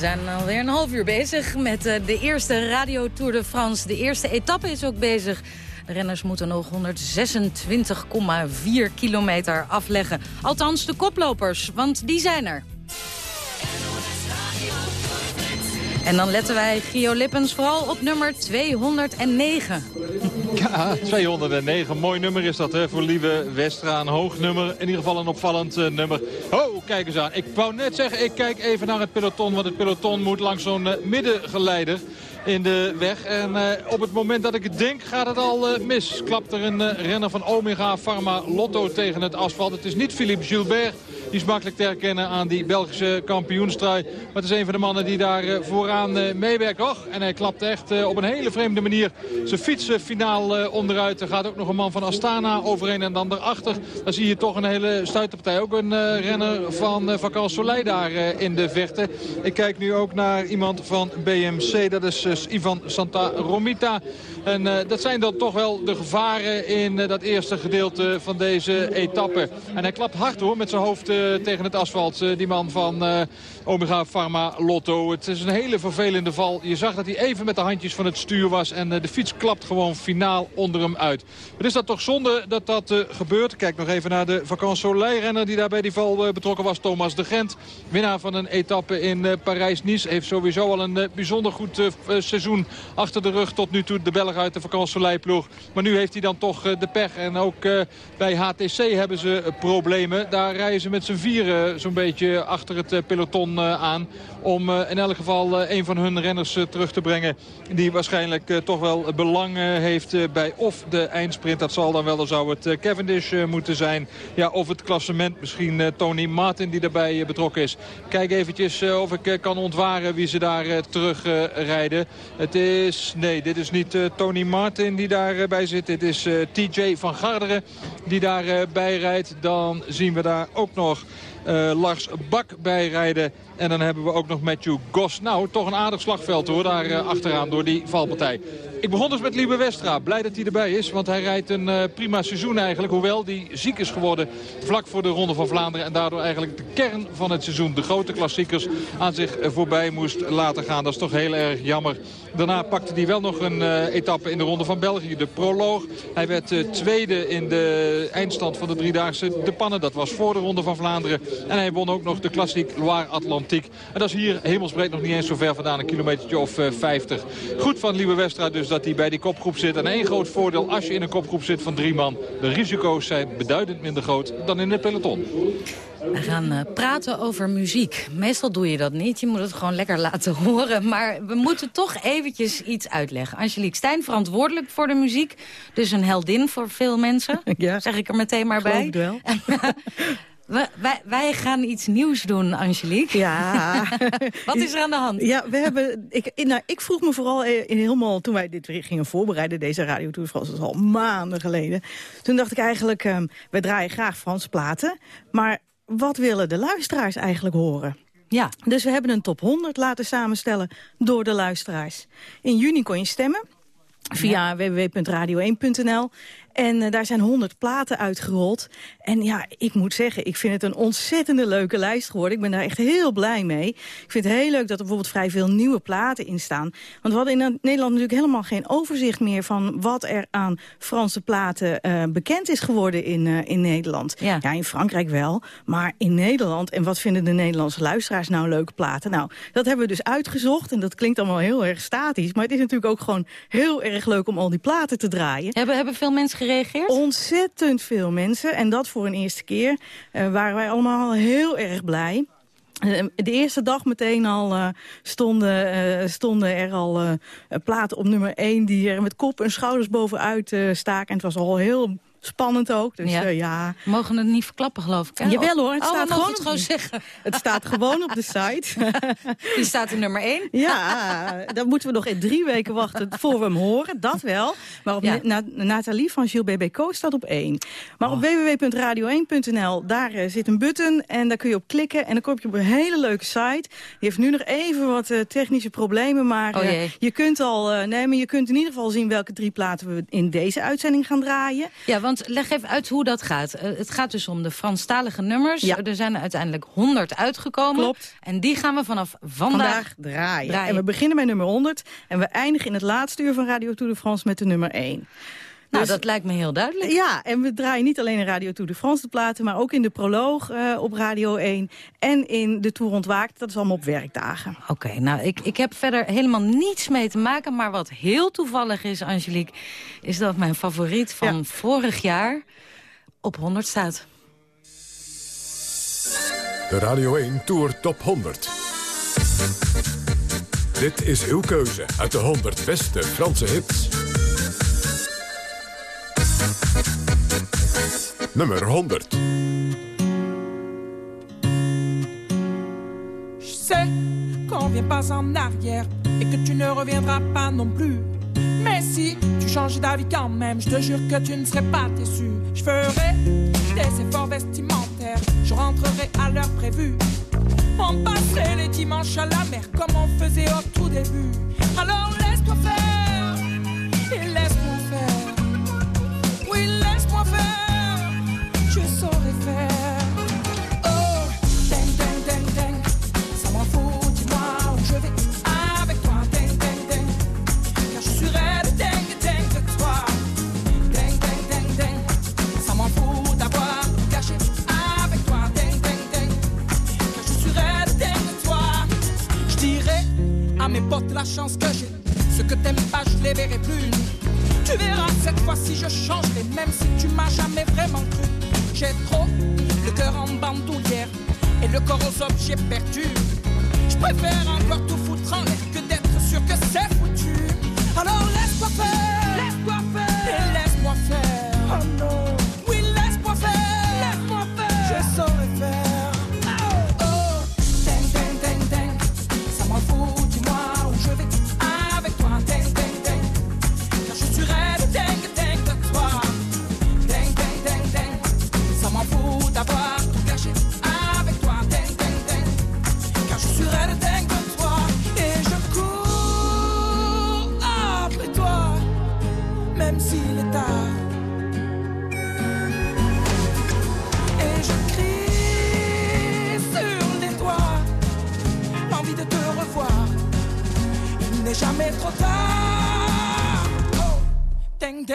Zijn alweer een half uur bezig met uh, de eerste Radio Tour de France. De eerste etappe is ook bezig. De renners moeten nog 126,4 kilometer afleggen. Althans, de koplopers, want die zijn er. En dan letten wij Gio Lippens vooral op nummer 209. Ja, 209. Mooi nummer is dat hè, voor Lieve Westra. Een hoog nummer. In ieder geval een opvallend uh, nummer. Oh, kijk eens aan. Ik wou net zeggen, ik kijk even naar het peloton. Want het peloton moet langs zo'n uh, middengeleider in de weg. En uh, op het moment dat ik het denk gaat het al uh, mis. Klapt er een uh, renner van Omega Pharma Lotto tegen het asfalt. Het is niet Philippe Gilbert. Die is makkelijk te herkennen aan die Belgische kampioenstrui. Maar het is een van de mannen die daar vooraan meewerkt. Och, en hij klapt echt op een hele vreemde manier zijn fietsen finaal onderuit. Er gaat ook nog een man van Astana overheen en dan daarachter. Dan zie je toch een hele stuiterpartij. Ook een renner van Vacan Soleil daar in de verte. Ik kijk nu ook naar iemand van BMC. Dat is dus Ivan Santa Romita. En uh, dat zijn dan toch wel de gevaren in uh, dat eerste gedeelte van deze etappe. En hij klapt hard hoor met zijn hoofd uh, tegen het asfalt. die man van Omega Pharma Lotto. Het is een hele vervelende val. Je zag dat hij even met de handjes van het stuur was. En de fiets klapt gewoon finaal onder hem uit. Maar is dat toch zonde dat dat gebeurt. Kijk nog even naar de Soleil-renner die daar bij die val betrokken was. Thomas de Gent. Winnaar van een etappe in Parijs-Nice. Heeft sowieso al een bijzonder goed seizoen achter de rug tot nu toe. De Belg uit de vakantieleiploeg. Maar nu heeft hij dan toch de pech. En ook bij HTC hebben ze problemen. Daar rijden ze met z'n vieren zo'n beetje achter het peloton aan. Om in elk geval een van hun renners terug te brengen. Die waarschijnlijk toch wel belang heeft bij of de eindsprint. Dat zal dan wel, dan zou het Cavendish moeten zijn. Ja, of het klassement. Misschien Tony Martin die daarbij betrokken is. Kijk eventjes of ik kan ontwaren wie ze daar terugrijden. Het is, nee, dit is niet Tony Martin die daarbij zit. Dit is TJ van Garderen die daarbij rijdt. Dan zien we daar ook nog Lars Bak bijrijden. En dan hebben we ook nog Matthew Goss. Nou, toch een aardig slagveld hoor, daar uh, achteraan door die valpartij. Ik begon dus met Liebe Westra. Blij dat hij erbij is, want hij rijdt een uh, prima seizoen eigenlijk. Hoewel die ziek is geworden vlak voor de Ronde van Vlaanderen. En daardoor eigenlijk de kern van het seizoen, de grote klassiekers, aan zich voorbij moest laten gaan. Dat is toch heel erg jammer. Daarna pakte hij wel nog een etappe in de Ronde van België, de proloog. Hij werd tweede in de eindstand van de Driedaagse De Pannen. Dat was voor de Ronde van Vlaanderen. En hij won ook nog de klassiek Loire Atlantiek. En dat is hier hemelsbreed nog niet eens zo ver vandaan. Een kilometertje of 50. Goed van Liebe Westra dus dat hij bij die kopgroep zit. En één groot voordeel als je in een kopgroep zit van drie man. De risico's zijn beduidend minder groot dan in het peloton. We gaan uh, praten over muziek. Meestal doe je dat niet. Je moet het gewoon lekker laten horen. Maar we moeten toch eventjes iets uitleggen. Angelique Stijn, verantwoordelijk voor de muziek. Dus een heldin voor veel mensen. Ja. Zeg ik er meteen maar bij. wel. Wij, wij, gaan iets nieuws doen, Angelique. Ja. Wat is er aan de hand? Ja, we hebben, ik, nou, ik vroeg me vooral in, helemaal toen wij dit weer gingen voorbereiden, deze Radio Tour France, dat is al maanden geleden. Toen dacht ik eigenlijk, um, wij draaien graag Franse platen, maar wat willen de luisteraars eigenlijk horen? Ja. Dus we hebben een top 100 laten samenstellen door de luisteraars. In juni kon je stemmen via www.radio1.nl. En eh, daar zijn honderd platen uitgerold. En ja, ik moet zeggen, ik vind het een ontzettende leuke lijst geworden. Ik ben daar echt heel blij mee. Ik vind het heel leuk dat er bijvoorbeeld vrij veel nieuwe platen in staan. Want we hadden in Nederland natuurlijk helemaal geen overzicht meer... van wat er aan Franse platen uh, bekend is geworden in, uh, in Nederland. Ja. ja, in Frankrijk wel, maar in Nederland... en wat vinden de Nederlandse luisteraars nou leuke platen? Nou, dat hebben we dus uitgezocht en dat klinkt allemaal heel erg statisch... maar het is natuurlijk ook gewoon heel erg leuk om al die platen te draaien. Hebben, hebben veel mensen gereageerd? Ontzettend veel mensen. En dat voor een eerste keer. Uh, waren wij allemaal heel erg blij. Eh, de eerste dag meteen al uh, stonden, uh, stonden er al platen op nummer 1... die er met kop en schouders bovenuit staken. En het was al heel Spannend ook. Dus, ja. Uh, ja. Mogen het niet verklappen, geloof ik. Hè? Jawel hoor, het oh, staat gewoon, het gewoon zeggen. Het staat gewoon op de site. Die staat in nummer 1. Ja, dan moeten we nog in drie weken wachten voor we hem horen. Dat wel. Maar op ja. Na Nathalie van Gilles BBCO staat op 1. Maar op oh. www.radio1.nl, daar uh, zit een button. En daar kun je op klikken. En dan kom je op een hele leuke site. Die heeft nu nog even wat uh, technische problemen. Maar oh, je kunt al, nee, maar je kunt in ieder geval zien welke drie platen we in deze uitzending gaan draaien. Ja, want want leg even uit hoe dat gaat. Uh, het gaat dus om de Franstalige nummers. Ja. Er zijn er uiteindelijk 100 uitgekomen. Klopt. En die gaan we vanaf vandaag, vandaag draaien. draaien. En we beginnen bij nummer 100. En we eindigen in het laatste uur van Radio Tour de France met de nummer 1. Nou, dus, dat lijkt me heel duidelijk. Ja, en we draaien niet alleen in Radio Tour de France de platen... maar ook in de proloog uh, op Radio 1 en in de Tour Ontwaakt. Dat is allemaal op werkdagen. Oké, okay, nou, ik, ik heb verder helemaal niets mee te maken... maar wat heel toevallig is, Angelique... is dat mijn favoriet van ja. vorig jaar op 100 staat. De Radio 1 Tour Top 100. Dit is uw keuze uit de 100 beste Franse hits. Nummer 100. Je sais qu'on vient pas en arrière et que tu ne reviendras pas non plus. Mais si tu changes d'avis quand même, je te jure que tu ne serais pas déçu. Je ferai des efforts vestimentaires, je rentrerai à l'heure prévue. On passerait les dimanches à la mer comme on faisait au tout début. Alors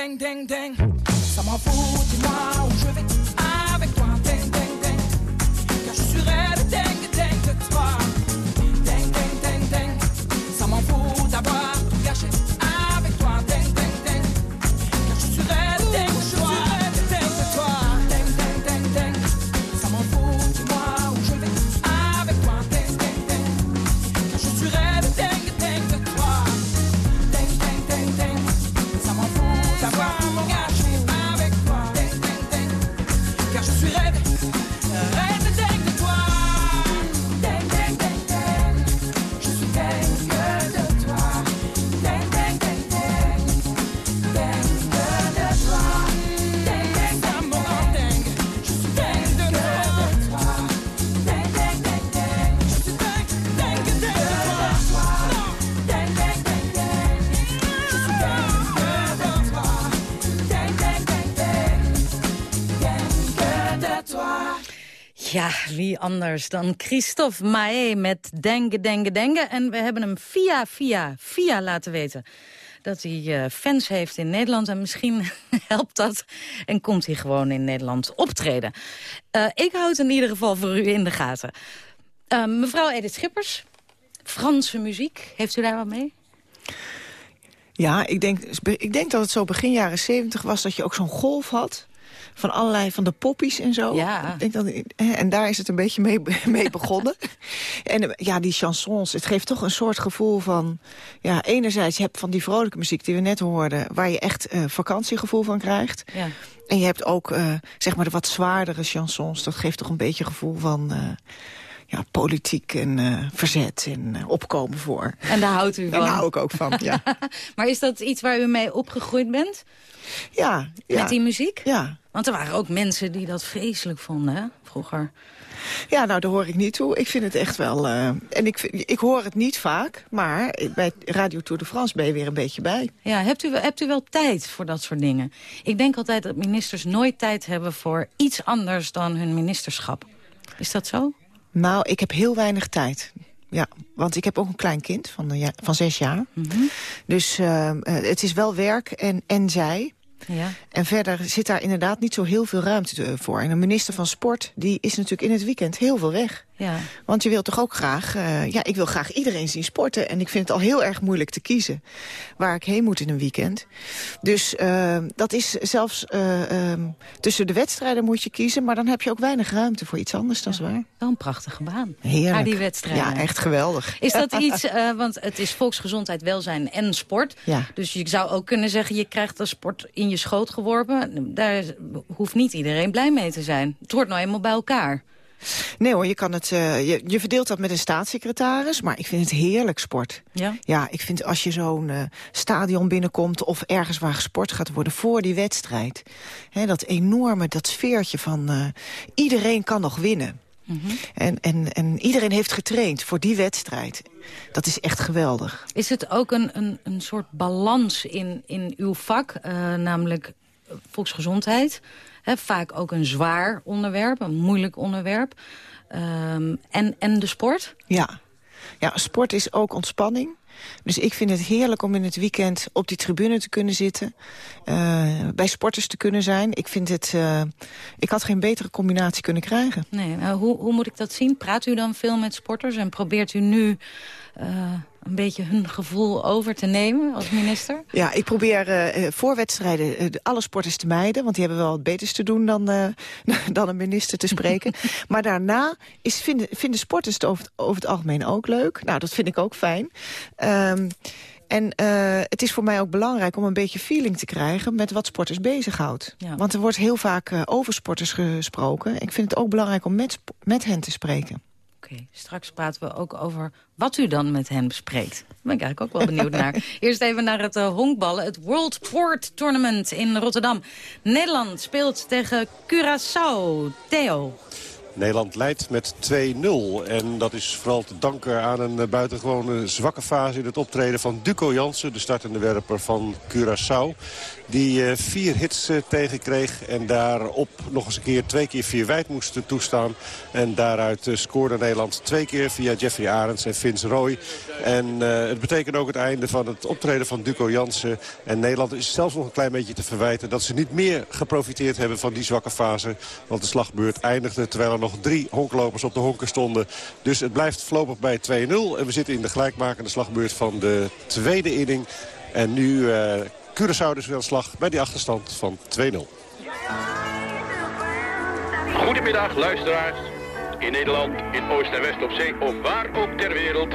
Ding, ding, ding. Ça m'en fout, dis-moi où je vais anders dan Christophe Maé met Dengue, Dengue, Dengue. En we hebben hem via, via, via laten weten dat hij uh, fans heeft in Nederland. En misschien helpt dat en komt hij gewoon in Nederland optreden. Uh, ik houd in ieder geval voor u in de gaten. Uh, mevrouw Edith Schippers, Franse muziek, heeft u daar wat mee? Ja, ik denk, ik denk dat het zo begin jaren zeventig was... dat je ook zo'n golf had van allerlei van de poppies en zo. Ja. Ik denk dat, en daar is het een beetje mee, mee begonnen. en ja, die chansons, het geeft toch een soort gevoel van... Ja, enerzijds, je hebt van die vrolijke muziek die we net hoorden... waar je echt uh, vakantiegevoel van krijgt. Ja. En je hebt ook, uh, zeg maar, de wat zwaardere chansons. Dat geeft toch een beetje gevoel van... Uh, ja, politiek en uh, verzet en uh, opkomen voor. En daar houdt u van? Daar hou ik ook van, ja. maar is dat iets waar u mee opgegroeid bent? Ja. ja. Met die muziek? Ja. Want er waren ook mensen die dat vreselijk vonden, hè, vroeger. Ja, nou, daar hoor ik niet toe. Ik vind het echt wel... Uh, en ik, ik hoor het niet vaak, maar bij Radio Tour de France ben je weer een beetje bij. Ja, hebt u, hebt u wel tijd voor dat soort dingen? Ik denk altijd dat ministers nooit tijd hebben voor iets anders dan hun ministerschap. Is dat zo? Nou, ik heb heel weinig tijd. Ja, want ik heb ook een klein kind van, ja, van zes jaar. Mm -hmm. Dus uh, het is wel werk en, en zij. Ja. En verder zit daar inderdaad niet zo heel veel ruimte voor. En een minister van Sport die is natuurlijk in het weekend heel veel weg. Ja. Want je wilt toch ook graag... Uh, ja, ik wil graag iedereen zien sporten. En ik vind het al heel erg moeilijk te kiezen waar ik heen moet in een weekend. Dus uh, dat is zelfs uh, um, tussen de wedstrijden moet je kiezen. Maar dan heb je ook weinig ruimte voor iets anders, dat is waar. Wel een prachtige baan. Heerlijk. Naar die wedstrijden. Ja, echt geweldig. Is dat iets, want het is volksgezondheid, welzijn en sport. Ja. Dus je zou ook kunnen zeggen, je krijgt de sport in je schoot geworpen. Daar hoeft niet iedereen blij mee te zijn. Het hoort nou eenmaal bij elkaar. Nee hoor, je, kan het, uh, je, je verdeelt dat met een staatssecretaris, maar ik vind het heerlijk sport. Ja? Ja, ik vind als je zo'n uh, stadion binnenkomt of ergens waar gesport gaat worden voor die wedstrijd. Hè, dat enorme, dat sfeertje van uh, iedereen kan nog winnen. Mm -hmm. en, en, en iedereen heeft getraind voor die wedstrijd. Dat is echt geweldig. Is het ook een, een, een soort balans in, in uw vak, namelijk volksgezondheid... He, vaak ook een zwaar onderwerp, een moeilijk onderwerp. Um, en, en de sport? Ja. ja, sport is ook ontspanning. Dus ik vind het heerlijk om in het weekend op die tribune te kunnen zitten. Uh, bij sporters te kunnen zijn. Ik vind het... Uh, ik had geen betere combinatie kunnen krijgen. Nee, nou, hoe, hoe moet ik dat zien? Praat u dan veel met sporters en probeert u nu... Uh, een beetje hun gevoel over te nemen als minister? Ja, ik probeer uh, voor wedstrijden uh, alle sporters te mijden. Want die hebben wel wat beters te doen dan, uh, dan een minister te spreken. maar daarna is, vinden, vinden sporters het over, over, het algemeen ook leuk. Nou, dat vind ik ook fijn. Um, en uh, het is voor mij ook belangrijk om een beetje feeling te krijgen... met wat sporters bezighoudt. Ja. Want er wordt heel vaak uh, over sporters gesproken. Ik vind het ook belangrijk om met, met hen te spreken. Oké, okay, straks praten we ook over wat u dan met hen bespreekt. Daar ben ik eigenlijk ook wel benieuwd naar. Eerst even naar het uh, honkballen, het World Port Tournament in Rotterdam. Nederland speelt tegen Curaçao. Theo. Nederland leidt met 2-0. En dat is vooral te danken aan een buitengewone zwakke fase in het optreden van Duco Jansen. De startende werper van Curaçao. Die uh, vier hits uh, tegenkreeg en daarop nog eens een keer twee keer vier wijd moest toestaan. En daaruit scoorde Nederland twee keer via Jeffrey Arends en Vince Roy. En het betekent ook het einde van het optreden van Duco Jansen. En Nederland is zelfs nog een klein beetje te verwijten dat ze niet meer geprofiteerd hebben van die zwakke fase. Want de slagbeurt eindigde terwijl er nog drie honklopers op de honken stonden. Dus het blijft voorlopig bij 2-0. En we zitten in de gelijkmakende slagbeurt van de tweede inning. En nu... Curaçao dus weer aan slag bij die achterstand van 2-0. Goedemiddag luisteraars. In Nederland, in Oost en West op Zee of waar ook ter wereld.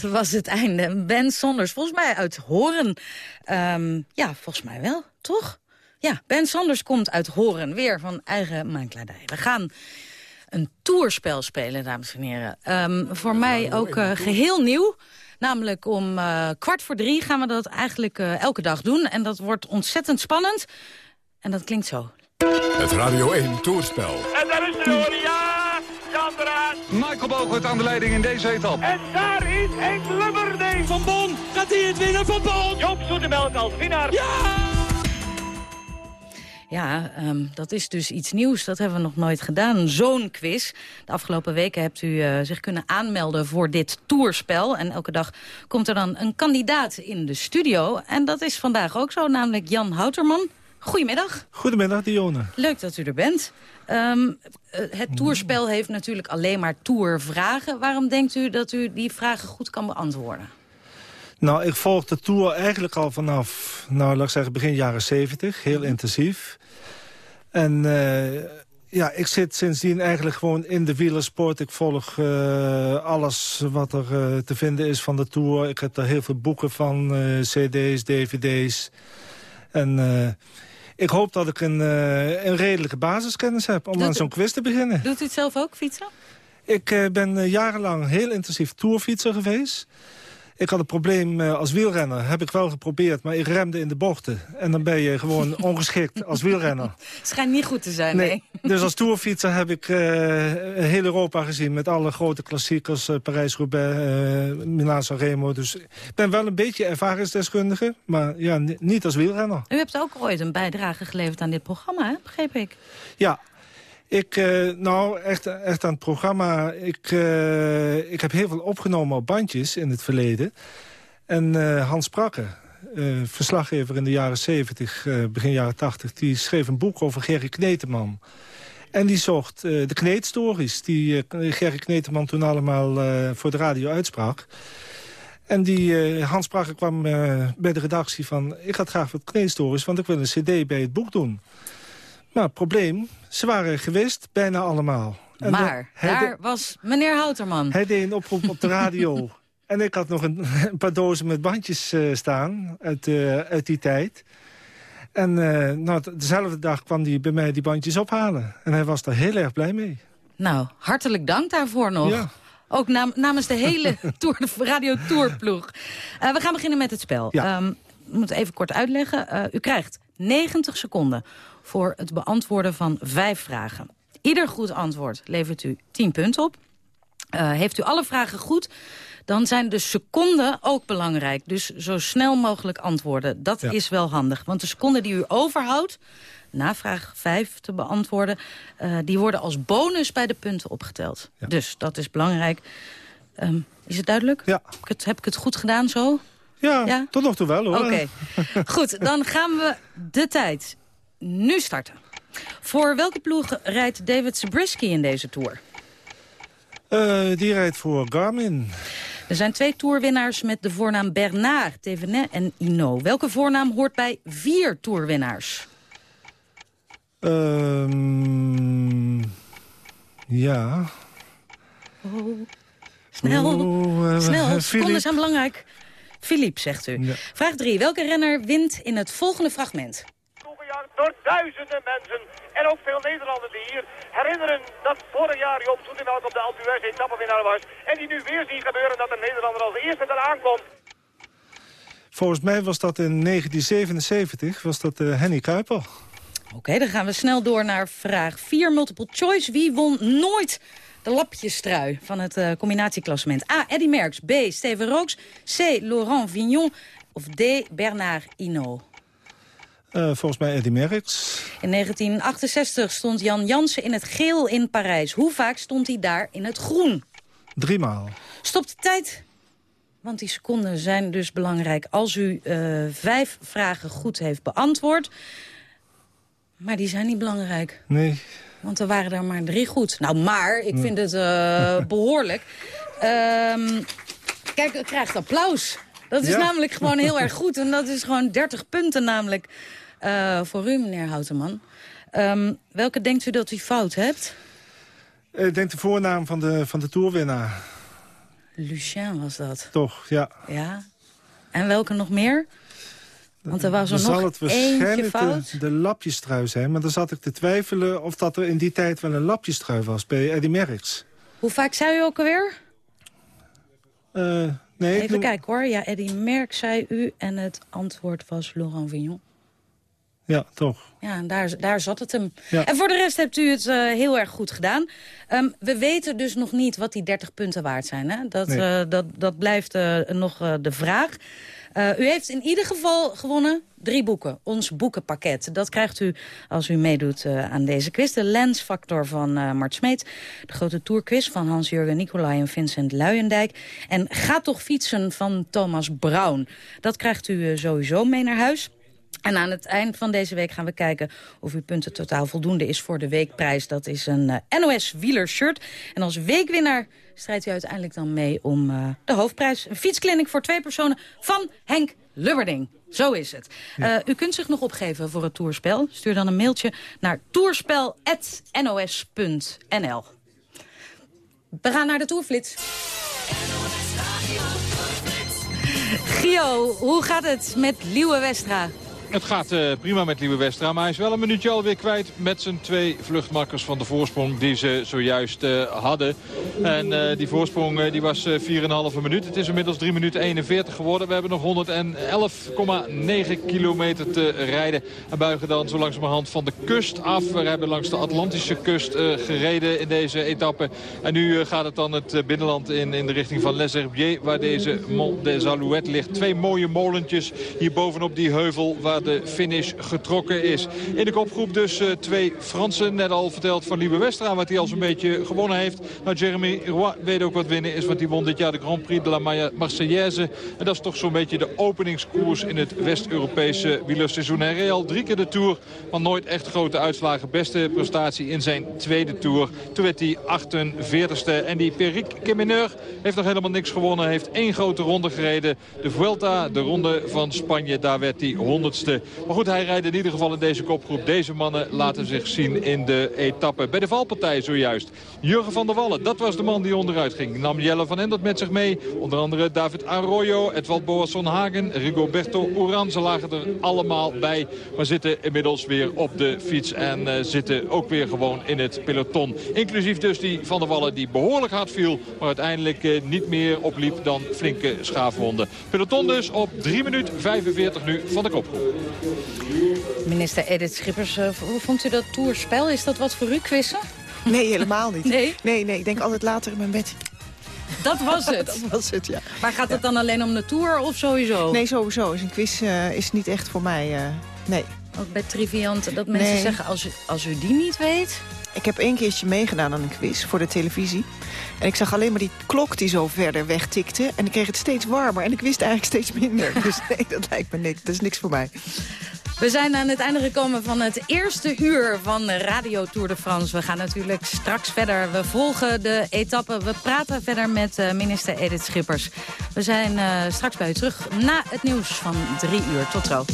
Dat was het einde. Ben Sanders, volgens mij uit Horen. Ehm, ja, volgens mij wel, toch? Ja, Ben Sanders komt uit Horen, weer van eigen maankladij. We gaan een toerspel spelen, dames en heren. Ehm, voor mij ook uh, geheel nieuw. Namelijk om uh, kwart voor drie gaan we dat eigenlijk uh, elke dag doen. En dat wordt ontzettend spannend. En dat klinkt zo. Het Radio 1 Toerspel. En daar is de hoor, Michael Bogert aan de leiding in deze etappe. En daar is Henk Lubberding. Van Bon, gaat hij het winnen van Bon? Joop Zoetemelk als winnaar. Ja! Ja, um, dat is dus iets nieuws. Dat hebben we nog nooit gedaan. Zo'n quiz. De afgelopen weken hebt u uh, zich kunnen aanmelden voor dit toerspel. En elke dag komt er dan een kandidaat in de studio. En dat is vandaag ook zo, namelijk Jan Houterman. Goedemiddag. Goedemiddag, Dionne. Leuk dat u er bent. Um, het toerspel heeft natuurlijk alleen maar toervragen. Waarom denkt u dat u die vragen goed kan beantwoorden? Nou, ik volg de Tour eigenlijk al vanaf, nou, laat ik zeggen, begin jaren 70. Heel intensief. En uh, ja, ik zit sindsdien eigenlijk gewoon in de wielersport. Ik volg uh, alles wat er uh, te vinden is van de Tour. Ik heb daar heel veel boeken van, cd's, dvd's. En ik hoop dat ik een, een redelijke basiskennis heb om Doet aan zo'n quiz te beginnen. Doet u het zelf ook, fietsen? Ik ben jarenlang heel intensief tourfietser geweest. Ik had een probleem uh, als wielrenner. Heb ik wel geprobeerd, maar ik remde in de bochten. En dan ben je gewoon ongeschikt als wielrenner. Schijnt niet goed te zijn, nee. nee. Dus als tourfietser heb ik uh, heel Europa gezien... met alle grote klassiekers, uh, Parijs-Roubaix, Milaan-San Remo. Dus ik ben wel een beetje ervaringsdeskundige, maar ja, niet als wielrenner. U hebt ook ooit een bijdrage geleverd aan dit programma, hè? begreep ik? Ja, ik, uh, nou, echt, echt aan het programma... Ik, uh, ik heb heel veel opgenomen op bandjes in het verleden. En uh, Hans Prakke, verslaggever in de jaren 70, begin jaren 80... die schreef een boek over Gerry Kneteman. En die zocht de kneetstories die Gerry Kneteman toen allemaal voor de radio uitsprak. En die Hans Prakke kwam bij de redactie van... ik had graag wat kneetstories, want ik wil een cd bij het boek doen. Nou, probleem, ze waren geweest, bijna allemaal. En maar, de, daar was meneer Houterman. Hij deed een oproep op de radio. en ik had nog een, een paar dozen met bandjes uh, staan uit, uh, uit die tijd. En uh, nou, dezelfde dag kwam hij bij mij die bandjes ophalen. En hij was daar heel erg blij mee. Nou, hartelijk dank daarvoor nog. Ja. Ook nam, namens de hele tour, de Radio Tourploeg. we gaan beginnen met het spel. Ja. Um, ik moet even kort uitleggen. u krijgt 90 seconden voor het beantwoorden van vijf vragen. Ieder goed antwoord levert u 10 punten op. Uh, heeft u alle vragen goed, dan zijn de seconden ook belangrijk. Dus zo snel mogelijk antwoorden. Dat ja. is wel handig. Want de seconden die u overhoudt, na vraag 5 te beantwoorden... Uh, die worden als bonus bij de punten opgeteld. Ja. Dus dat is belangrijk. Um, is het duidelijk? Ja. Heb ik het, heb ik het goed gedaan zo? Ja, ja? tot nog toe wel hoor. Oké. Okay. goed, dan gaan we de tijd nu starten. Voor welke ploeg rijdt David Zabriskie in deze Tour? Uh, die rijdt voor Garmin. Er zijn twee toerwinnaars met de voornaam Bernard, Thévenet en Hinault. Welke voornaam hoort bij vier toerwinnaars? Um, ja. Oh. Snel, oh, uh, snel. Seconden zijn belangrijk. Philippe, zegt u. Ja. Vraag 3. Welke renner wint in het volgende fragment? Door duizenden mensen en ook veel Nederlanders die hier herinneren dat vorig jaar Joop Zoetemelk op de Alpe d'Huez etappenwinnaar was. En die nu weer zien gebeuren dat een Nederlander als eerste eraan komt. Volgens mij was dat in 1977, was dat uh, Henny Kuiper. Oké, okay, dan gaan we snel door naar vraag 4, multiple choice. Wie won nooit de lapjestrui van het uh, combinatieklassement? A. Eddy Merckx. B. Steven Rooks. C. Laurent Vignon. Of D. Bernard Hinault. Uh, volgens mij Eddy Merckx. In 1968 stond Jan Jansen in het geel in Parijs. Hoe vaak stond hij daar in het groen? Driemaal. Stop de tijd. Want die seconden zijn dus belangrijk als u uh, vijf vragen goed heeft beantwoord. Maar die zijn niet belangrijk. Nee. Want er waren er maar drie goed. Nou, maar, ik vind het uh, behoorlijk. Um, kijk, u krijgt applaus. Dat is ja. namelijk gewoon heel erg goed. En dat is gewoon 30 punten namelijk uh, voor u, meneer Houteman. Um, welke denkt u dat u fout hebt? Ik denk de voornaam van de, van de toerwinnaar. Lucien was dat. Toch, ja. Ja. En welke nog meer? Want er was er Dan nog zal het waarschijnlijk fout. de, de lapjestrui zijn. Maar dan zat ik te twijfelen of dat er in die tijd wel een lapjestrui was bij Eddie Merckx. Hoe vaak zei u ook alweer? Eh, nee, Even kijken hoor. Ja, Eddie Merck zei u en het antwoord was Laurent Vignon. Ja, toch. Ja, en daar, daar zat het hem. Ja. En voor de rest hebt u het eh, heel erg goed gedaan. Ehm, we weten dus nog niet wat die 30 punten waard zijn. Hè? Dat, Nee. eh, dat, dat blijft eh, nog de vraag. Eh, u heeft in ieder geval gewonnen drie boeken. Ons boekenpakket. Dat krijgt u als u meedoet eh, aan deze quiz. De Lensfactor van eh Mart Smeet. De grote tourquiz van Hans-Jurgen Nicolai en Vincent Luijendijk. En Ga toch fietsen van Thomas Brown. Dat krijgt u sowieso mee naar huis. En aan het eind van deze week gaan we kijken of uw punten totaal voldoende is voor de weekprijs. Dat is een NOS wielershirt. En als weekwinnaar strijdt u uiteindelijk dan mee om eh, de hoofdprijs. Een fietskliniek voor twee personen van Henk Lubberding. Zo is het. Eh, u kunt zich nog opgeven voor het toerspel. Stuur dan een mailtje naar toerspel.nos.nl. We gaan naar de toerflits. Gio, hoe gaat het met Liewe Westra? Het gaat eh, prima met Lieve Westra, maar hij is wel een minuutje alweer kwijt met zijn twee vluchtmakkers van de voorsprong die ze zojuist eh, hadden. En eh, die voorsprong die was eh, 4,5 minuut. Het is inmiddels 3 minuten 41 geworden. We hebben nog 111,9 kilometer te rijden. En buigen dan zo langzamerhand van de kust af. We hebben langs de Atlantische kust gereden in deze etappe. En nu gaat het dan het binnenland in, in de richting van Les Herbiers, waar deze Mont des Alouettes ligt. Twee mooie molentjes hier bovenop die heuvel waar de finish getrokken is. In de kopgroep dus eh, twee Fransen. Net al verteld van Liebe Westra wat hij al zo'n beetje gewonnen heeft. Nou, Jeremy Roy weet ook wat winnen is. Want die won dit jaar de Grand Prix de la Marseillaise. En dat is toch zo'n beetje de openingskoers in het West-Europese wielerseizoen. Hij reed al drie keer de Tour, maar nooit echt grote uitslagen. Beste prestatie in zijn tweede Tour. Toen werd hij 48ste. En die Peric Kemeneur heeft nog helemaal niks gewonnen. Heeft één grote ronde gereden. De Vuelta, de ronde van Spanje, daar werd hij Maar goed, hij rijdt in ieder geval in deze kopgroep. Deze mannen laten zich zien in de etappe. Bij de valpartij zojuist. Jurgen van der Wallen, dat was de man die onderuit ging. Nam Jelle van Endert met zich mee. Onder andere David Arroyo, Edvald Boasson Hagen, Rigoberto Uran. Ze lagen er allemaal bij. Maar zitten inmiddels weer op de fiets. En eh, zitten ook weer gewoon in het peloton. Inclusief dus die van der Wallen die behoorlijk hard viel. Maar uiteindelijk eh, niet meer opliep dan flinke schaafwonden. Peloton dus op 3 minuten 45 nu van de kopgroep. Minister Edith Schippers, eh, hoe vond u dat toerspel? Is dat wat voor u, quizzen? Nee, helemaal niet. Nee? Nee, nee, ik denk altijd later in mijn bed. Dat was het? dat was het, ja. Maar gaat het dan alleen om de tour of sowieso? Nee, sowieso. Is een quiz eh, is niet echt voor mij. eh, nee. Ook bij Triviant, dat mensen Nee. zeggen, als u, als u die niet weet... Ik heb één keertje meegedaan aan een quiz voor de televisie. En ik zag alleen maar die klok die zo verder wegtikte. En ik kreeg het steeds warmer. En ik wist eigenlijk steeds minder. Dus nee, dat lijkt me niks. Dat is niks voor mij. We zijn aan het einde gekomen van het eerste uur van Radio Tour de France. We gaan natuurlijk straks verder. We volgen de etappe. We praten verder met eh, minister Edith Schippers. We zijn eh, straks bij u terug na het nieuws van drie uur. Tot zo.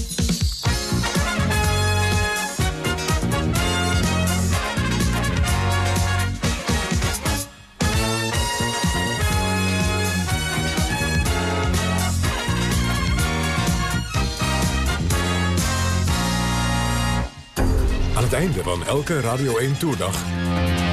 Einde van elke Radio 1 Tourdag.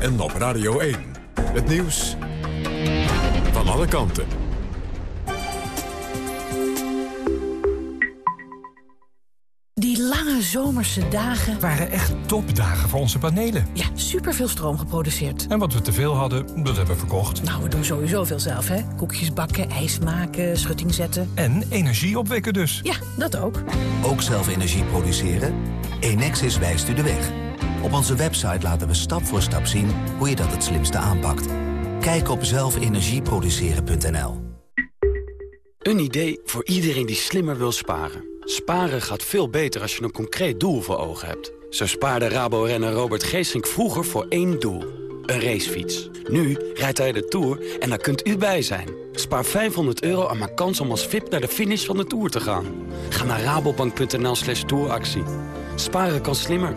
en op Radio 1. Het nieuws van alle kanten. Die lange zomerse dagen waren echt topdagen voor onze panelen. Ja, superveel stroom geproduceerd. En wat we te veel hadden, dat hebben we verkocht. Nou, we doen sowieso veel zelf, hè? Koekjes bakken, ijs maken, schutting zetten. En energie opwekken dus. Ja, dat ook. Ook zelf energie produceren? Enexis wijst u de weg. Op onze website laten we stap voor stap zien hoe je dat het slimste aanpakt. Kijk op zelfenergieproduceren.nl. Een idee voor iedereen die slimmer wil sparen. Sparen gaat veel beter als je een concreet doel voor ogen hebt. Zo spaarde Rabo-renner Robert Geesink vroeger voor één doel. Een racefiets. Nu rijdt hij de Tour en daar kunt u bij zijn. Spaar 500 euro en maak kans om als VIP naar de finish van de Tour te gaan. Ga naar rabobank.nl slash touractie. Sparen kan slimmer.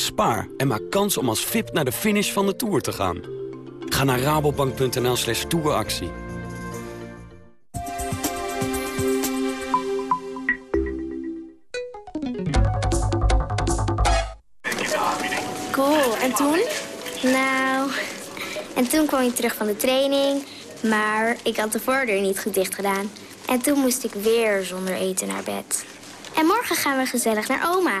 Spaar en maak kans om als VIP naar de finish van de Tour te gaan. Ga naar rabobank.nl slash touractie. Cool, en toen? Nou, en toen kwam ik terug van de training, maar ik had de voordeur niet goed dicht gedaan. En toen moest ik weer zonder eten naar bed. En morgen gaan we gezellig naar oma.